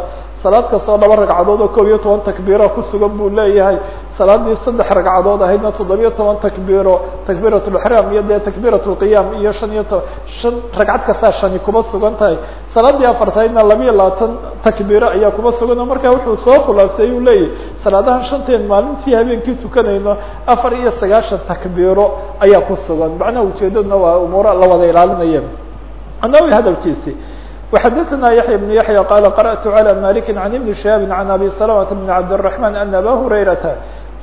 salaad kastoo laba ragcadood oo koob iyo toban takbiiro kusugan buu leeyahay. Salaadii saddex ragcadood ahaydna toddobiyo toban takbiiro takbiirat lixraam iyo dee takbiirat lqiyaam iyo shan iyo to shan ragcad kastaa shani kuma sugan tahay. Salaadii afartaydna labiyo labaatan takbiiro ayaa kuma sugan markaa wuxuu soo khulaaseey u leeyahay. Salaadahan shanteen maalintii habeenkii tukanayno afar iyo sagaashan takbiiro ayaa ku sugan. Macnaha ujeedaduna waa umuura la wada ilaalinaya. Anawi hadalkiisi وxdثna يحيى بن يحيى قال قرأت على مالك عن بن شهاب عن أبي سلمة بن عبد الرحمن أن أbا هريرةa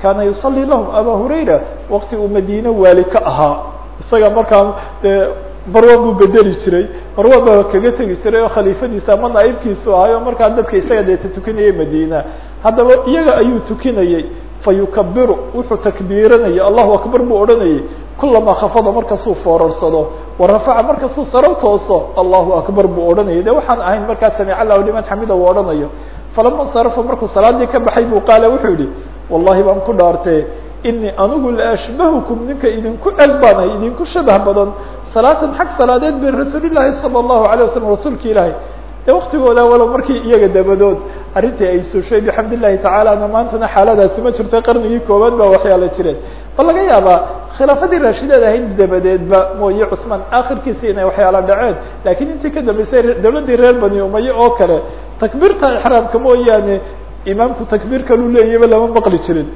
كاna يصلي لهم أbا هريرة وkti uu مdينة waali ka ahaa isaga markaa de marwa buu bedeli jiray marwa ba kaga tegi jiray oo khaliifadiisa ama naaibkiisu ahay oo markaa dadka isaga deeta tukinayay madina haddaba iyaga ayuu tukinayey fayukabiru wuxuu takbiiranaya allahu akbar buu odhanayay kulamaa khafada markasuu foorarsado warafaca markasuu saro tooso allahu akbar buu odhanayay de waxaan ahayn markaa samic allahu liman xamida uu odhanayo. Falama insarafa markuu salaadii ka baxay buu qaala wuxuu yihi wallahi baan ku dhaartee inii anigu la ashbahukum ninka idinku eg baanahay idinku shabah badan salaatan xag salaadeed bay rasuulillaahi sala allahu alay wasalam rasuulka ilaahay de waktigooda walow markii iyaga dabadood arrintii ay sushay bixamd illahi tacaala ama maantana xaaladaasi ma jirto qarnigii koobaad baa waxyaala jireen bal laga yaabaa khilaafadii raashideed ahayd dabadeedba mooye cusmaan akhirkiisi inay waxyaala dhaceen lakiin intii ka dambeysay dawladdii reer bani umaye oo kale takbiirta ixraamka mooyaane imaamku takbiir kaluu leeyaba lama maqli jirin.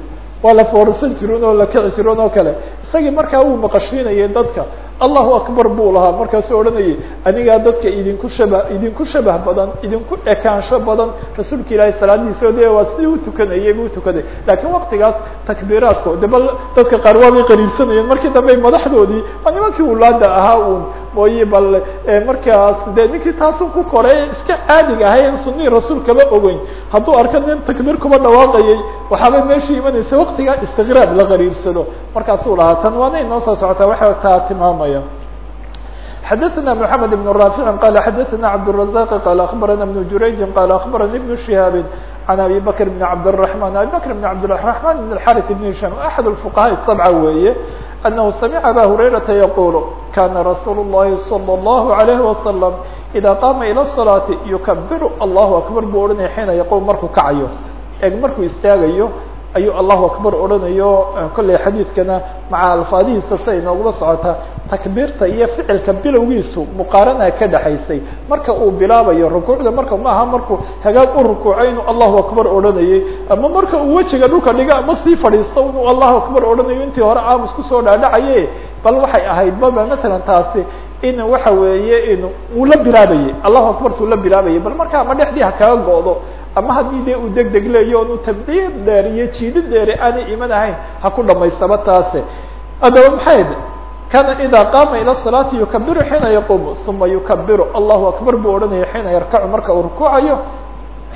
Waa la foorsan jirin oo la kici jirin oo kale. Isagii markaa wuu maqashiinayay dadka allahu akbar buu lahaa. Markaasuu odhanayay anigaa dadka idinku shabah idinku shabah badan idinku ekaansho badan rasuulka ilaahay salaadiisa de waa sidii u tukanayay bu utukaday lakiin waktigaas takbiiraadko de bal dadka qaar waabay qariibsanayeen. Markii dambe madaxdoodii waa nimankii ulaada ahaa uun? Mooye bal markaas de ninkii taasu ku koray iska caadiga ahay in sunihii rasuul ogeyn. Hadduu arka nin takbiir kuba dhawaaqayay waxaabay meeshii imanaysa waktigaa istiqraab la qariibsado markaasuu lahaa tan waana inoo soo socotaa waxay taa tilmaamaya xdثna محamed بن رافع qال xdثna cبدالرزاq qال أخبرna بن جurayج qال أخبرnي بن شهاaب عن أbي بكر بن عبدالرحمن أbي بكر بن عبدالرحمن بن الحارث بن هiشام أحد الفقهاء السبعة weeye أنه سمع أbا هريرةa يقول kاna رsuuل اللhi صلى الله عليه وسلم إذا قاma إلى الصلاة يكبر الله أكبر buu ohanaya حيina يقوم markuu kacayo eg markuu istaagayo ayuu allahu akbar odhanayo kolley xadiidkana maca alfaadihiisa siay noogula socotaa takbiirta iyo ficilka bilowgiisu muqaarana ka dhexaysay marka uu bilaabayo rukuucda marka maaha markuu hagaag u rukuuco inuu allahu akbar odhanayay ama marka uu wejiga dhulka dhigo ama sii fadhiisto inuu allahu akbar odhanayo intii hore aamus ku soo dhaadhacaye bal waxay ahayd baba matalan taasi in waxa weeye in uu la bilaabayay allahu akbartuu la bilaabayay bal marka ama dhexdii ha kaga go'do ama haddii dee uu deg degleeyo onu tabdiir dheer iyo jiidi dheeri aanay iman ahayn ha ku dhamaystaba taase. Haddaba maxayd kana idaa qaama ila salaati yukabiru xiina yaquumu uma yukabiru allahu akbar buu odhanaya xiina yarkacu marka uu rukuucayo.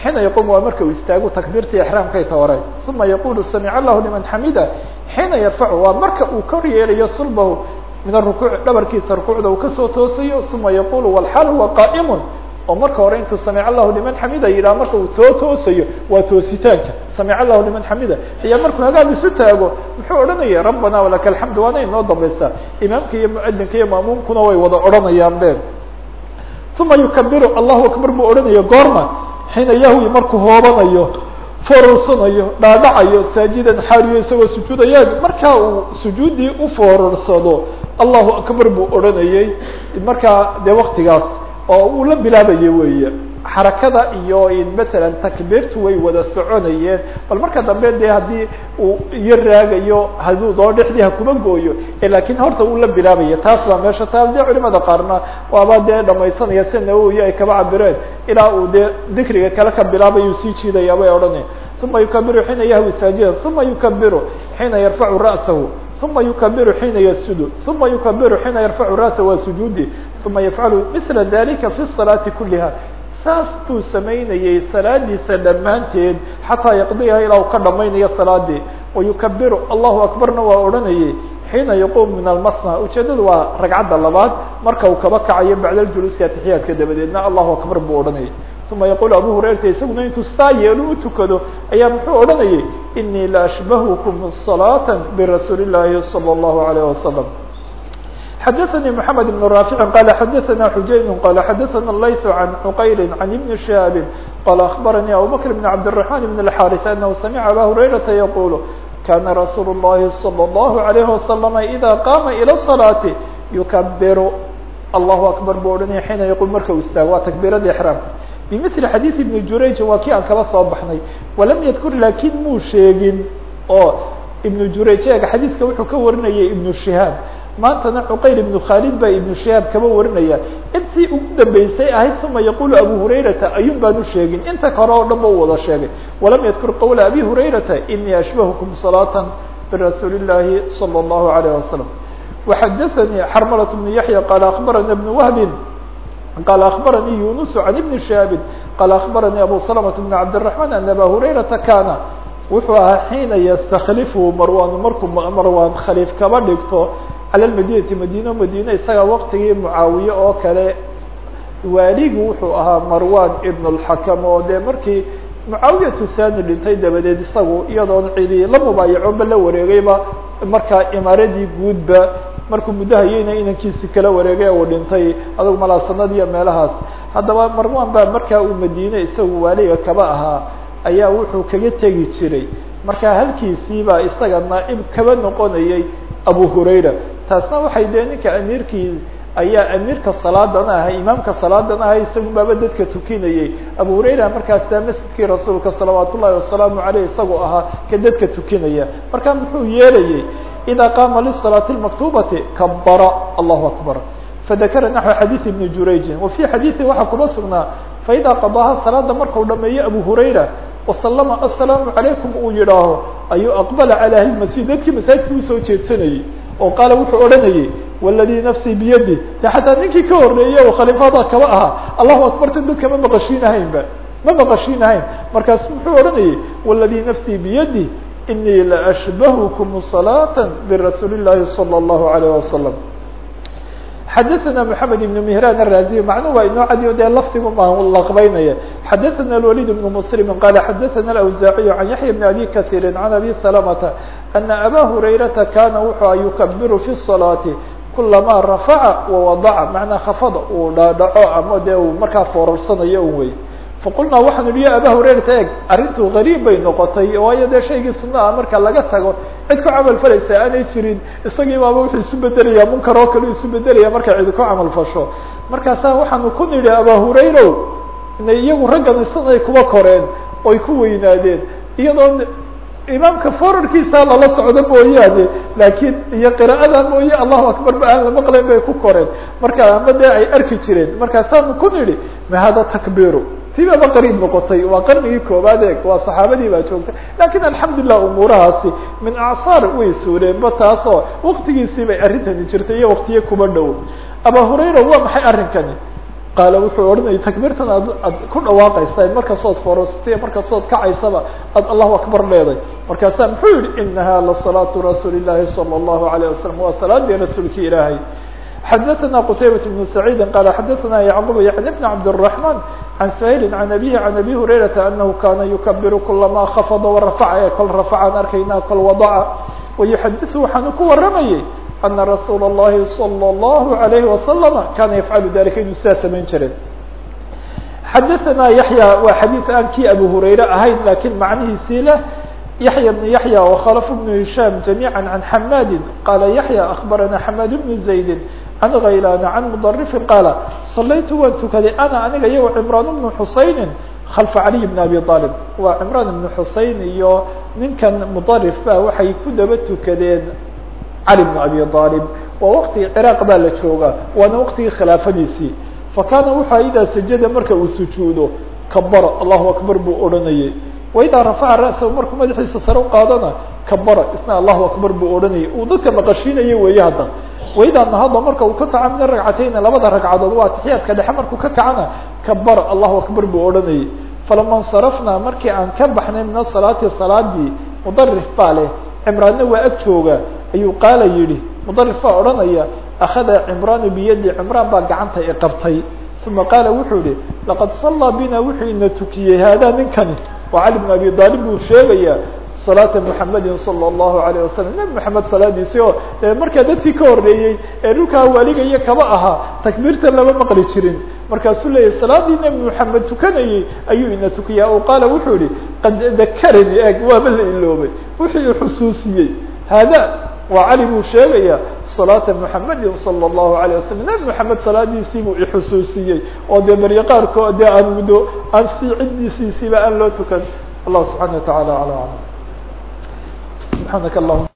Xiina yaquumu waa marka uu istaago takbiirtii ixraamkay tahore uma yaqulu samica allahu liman xamida. Xiina yarfacu waa marka uu kor yeelayo sulbahu. Min arukuuc dhabarkiisa rukuucda uu ka soo toosayo. Uma yaqulu walxaal huwa qaa'imun oo marka hore intuu samic allahu liman xamida yidhaha marka uu too toosayo waa toositaanka. Samic allahu liman xamida. Ayaa markuu hagaag isu taago muxuu odhanaya rabbana walaka alxamdu waana inoo dambaysaa. Imaamka iyo muadinka iyo maamuumkuna way wada odhanayaan be uma yukabiru allahu akbar buu odhanaya goorma xiina yahwi markuu hoobanayo foorarsanayo dhaadhacayo saajidan xaaliyo isagoo sujuudaya markaa uu sujuuddii u foorarsado allahu akbar buu odhanayay. Markaa dee waktigaas oo uu la bilaabaye weeye. Xarakada iyo matalan takbiirtu way wada soconayeen. Bal marka dambe de haddii uu iyo raagayo haduu doo dhexdii hakuma gooyo laakiin horta uu la bilaabaya. Taas baa meesha taal de culimada qaarna waaba dee dhamaysanaya si nawowi ay kaba cabireen ilaa uu dee dikriga kale ka bilaabayu sii jiidaya bay odhanaya uma yukabiru xiina yahwi saajidan uma yukabiru xiina yarfacu ra'sahu uma yukabiru xiina yasjudu uma yukabiru xiina yarfacu ra'sa waa sujuudi uma yafcalu mila dalika fi الsalaati kuliha saas buu samaynayey salaadiisa dhammaanteed xataa yaqdiyaha ilaa uu ka dhamaynayo salaadii wayukabiru allahu akbarna waa odhanayey xiina yaquumu min almasna ujeedadu waa ragcadda labaad marka uu kaba kacayo bacda ljuluusi atixiyaadka dabadeedna allahu akbar buu odhanayay uma yaqul abu hurayrata isaguna intuu saa yeelu u tukado ayaa muxuu odhanayay inii la ashbahukum salaata birasuuli llaahi salى اllahu alayh wasalam xdثnي محamed بن رافع qال xdثna حujayn qال xdثna layث عan cqayl عan iبn شhهاab qال أخbarnي abu bكر بن cabدالرحمن بن الحاrث أنه سمع abا هurayرaةa yqul kana رasuul الlahi صلى الlه عليه وسلم إdا qاma إلى الصلاaة يukبir allahu أكبر bu odhanaya حيina yqul marka u istaago waa تكبيradii إحrاamka bimili xadiid ibni jurayjin waa kii aan kala soo baxnay walam yadkur laakiin muu sheegin oo ibnu jurayj eega xadiidka wuxuu ka warinayay ibnu shihaab maantana cuqayl ibnu khaalid baa ibnu shihaab kaba warinaya intii ugu dambeysay ahayd uma yaqulu abu hurayrata ayuun baan u sheegin inta kale oo dhan ba u wada sheegay walam yadkur qowla abi hurayrata inii ashbahukum salaata birasuuli illaahi salى اllahu alayh wasalam waxadaanii xarmalat bnu yaxya qaala akbarana bnu wahbin qala akbaranii yunus can ibni shihaabi qala akbaranii abu salamة bn cabdالرaحman ana aba hurayrata kana wuxuu ahaa xiina yastaklifu marwan markuu marwan khaliif kaba dhigto cala lmadinati madino madine isaga waqtigii mucaawiye oo kale waaligu wuxuu ahaa marwan ibn اlxakam oo dee markii mucaawiyatu thani dhintay dabadeed isagu iyadoon cidi la mubaayacoba la wareegayba markaa imaaradii guudba markuu muddo hayeyna inankiisi kala wareegay uu dhintay adugu malaa sanad iyo meelahaas. Haddaba marwan baa markaa uu madiine isagu waaliga kaba ahaa ayaa wuxuu kaga tegi jiray. Markaa halkiisiibaa isaga naaib kaba noqonayay abu hurayra. Taasna waxay dee ninka amiirkii ayaa amiirka salaadana ahay imaamka salaadana ahay isagu baaba dadka tukinayay. Abu hurayra markaasa masjidkii rasuulka salawaat ullahi wasalaamu aleyh isagoo ahaa ka dadka tukinaya. Marka muxuu yeelayay ida qaama lisalaati maktubati kabara allahu akbar fadakara naxو xadiiث ibni jurayjin wa fi xadiiثi waxaa kuma sugnaa faida qadaha salaada markau dhameeyo abu hurayra wasalama asalaamu calaykum uu yidhaaho ayuu aqbala calى ahli masjid dadkii masaajidka usoo jeedsanayey oo qaala wuxuu odhanayay wladii nafsii biyadi de xataa ninkii ka horeeyey oo khaliifada kaba ahaa allahu akbarta dadka ma maqashiinahaynba ma maqashiinahayn markaas muxuu odhanayay wladii nafsii biyadi inii laashbahkm صalaaة birasuuli الlahi salى الlahu عalيه wasalam xadaثna mحamed بn mهran الraziy macnuu waa inoo cadiyo dee lafdigu ma laqbeynaya xadaثna الwalid بn mslimi qala xadaثna اأwزaaciy can yaحya bn abi kaثيiri can abi salamta ana aba hurayrata kana wuxuu yukabiru fi الصalaaةi kulama rafaca wawadaca macnaa khafada uu dhaadhaco ama dee uu markaa foorarsanayo un wey faqulnaa waxaan idhi ya aba hurayrata eeg arrintu gariib bay noqotay waayo dee shaygii sunna ah marka laga tago cid ku camal falaysa aanay jirin isagii baaba wuxuu isu bedelaya munkar oo kale isu bedelaya markay cidi ku camal fasho markaasaa waxaanu ku nidhi aba hurayrow ina iyagu raggan isanay kuba koreen oy ku weynaadeen iyadoo imaamka forarkiisa lala socdo mooyaane laakiin iyo qira'ada mooye allahu akbar ba aan la maqlayn bay ku koreen marka ama dee ay arki jireen markaasaanu ku nidhi ma hada takbiru tibaaba qariib noqotay waa qarnigii koobaad eeg waa saxaabadii baa joogtay lakin alxamdulilah umuurahaasi min acsaar way suureenba taasoo waktigiisii bay arrintani jirtay iyo waktiyo kuba dhow aba hurayra waa maxay arrinkani qaala wuxuu odhanayay takbiirtan ad ad ku dhawaaqaysa markasood forostay markasood kacaysaba ad allahu akbar leeday markaasaa muxuu yihi inaha lasalaatu rasuuli llahi salى اllahu alayه wasalam waa salaadii rasuulki ilaahay xadaثna qtaybaة بن سacيidi qal xadaثna yعqub yعni بn cabdالرحman عan shayli عan abihi عan abi hurayrata anahu kana yukabiru kulama khafda warafaca ee kol rafacaan arkayna kol wadaca wayuxadiثu waxaanu ku waramayay ana rasuula الlahi salى الlahu عalayhi wasalama kana yafcalu dalika inuu sidaa samayn jiray xadaثna yaحya waa xadiiث aan kii abu hurayre ahayn lakin macnihiisii leh yaحya بن yaحyى وkhlف بن هisham جamيعا عan xmadi qala yaحyى أخbarana xmad بن زaydi an kaylaan can mudrifin qaala salaytu waan tukaday ana aniga iyago cimraan bnu xusayni khalfa caliy bn abi aalib waa cimraan ibnu xuseyn iyo ninkan mudarif ba waxay ku daba tukadeen cali bnu abi aalib waa waktigii ciraaq baa la jooga waana waktigii khilaafadiisii. Fakaana wuxuu idaa sajada marka uu sujuudo kabara allahu akbar buu odhanayay. Waidaa rafaca ra'sahu markuu madaxiisa sare uqaadana kabara isna allahu akbar buu odhanayay. Uu dadka maqashiinayo weeye hadda waidaa nahada marka uu ka kaco min aragcatayni labada ragcadood waa atixiyaadka dhexe. Markuu ka kacana kabara allahu akbar buu odhanayay. Falama insarafnaa markii aan ka baxnay min asalaati salaadii mudarif baa leh. Cimraanna waa ag jooga ayuu qaala yidhi. Mudarif baa odhanaya akhada cimraanu biyadi? Cimraan baa gacanta i qabtay. Uma qaala wuxuu yihi laqad sallaa bina wuxuu ina tukiyey haadaa ninkani. Waa cali bn abi aalib buu sheegaya salaata muxamedin sala allahu alayh wasalam nebi maxamed salaadiisi oo markaa dadkii ka horreeyey ee dhulkaa waaligaya kaba ahaa takbiirta lama maqli jirin. Markaasuu leeya salaadii nebi maxamed tukanayey ayuu ina tukiyaa. Oo qaala wuxuu yihi qad dakarani eg waaba la iloobay wuxuu xusuusiyey. Hada waa cali buu sheegaya salaata muxamedin sala allahu alayh wasalam nebi maxamed salaadiisii buu ixusuusiyey oo dee baryo qaarkood dee aan muddo aan si ciddiisiisiiba aan loo tukan. Allah subxana wa tacaala ala subxaanaka allahuma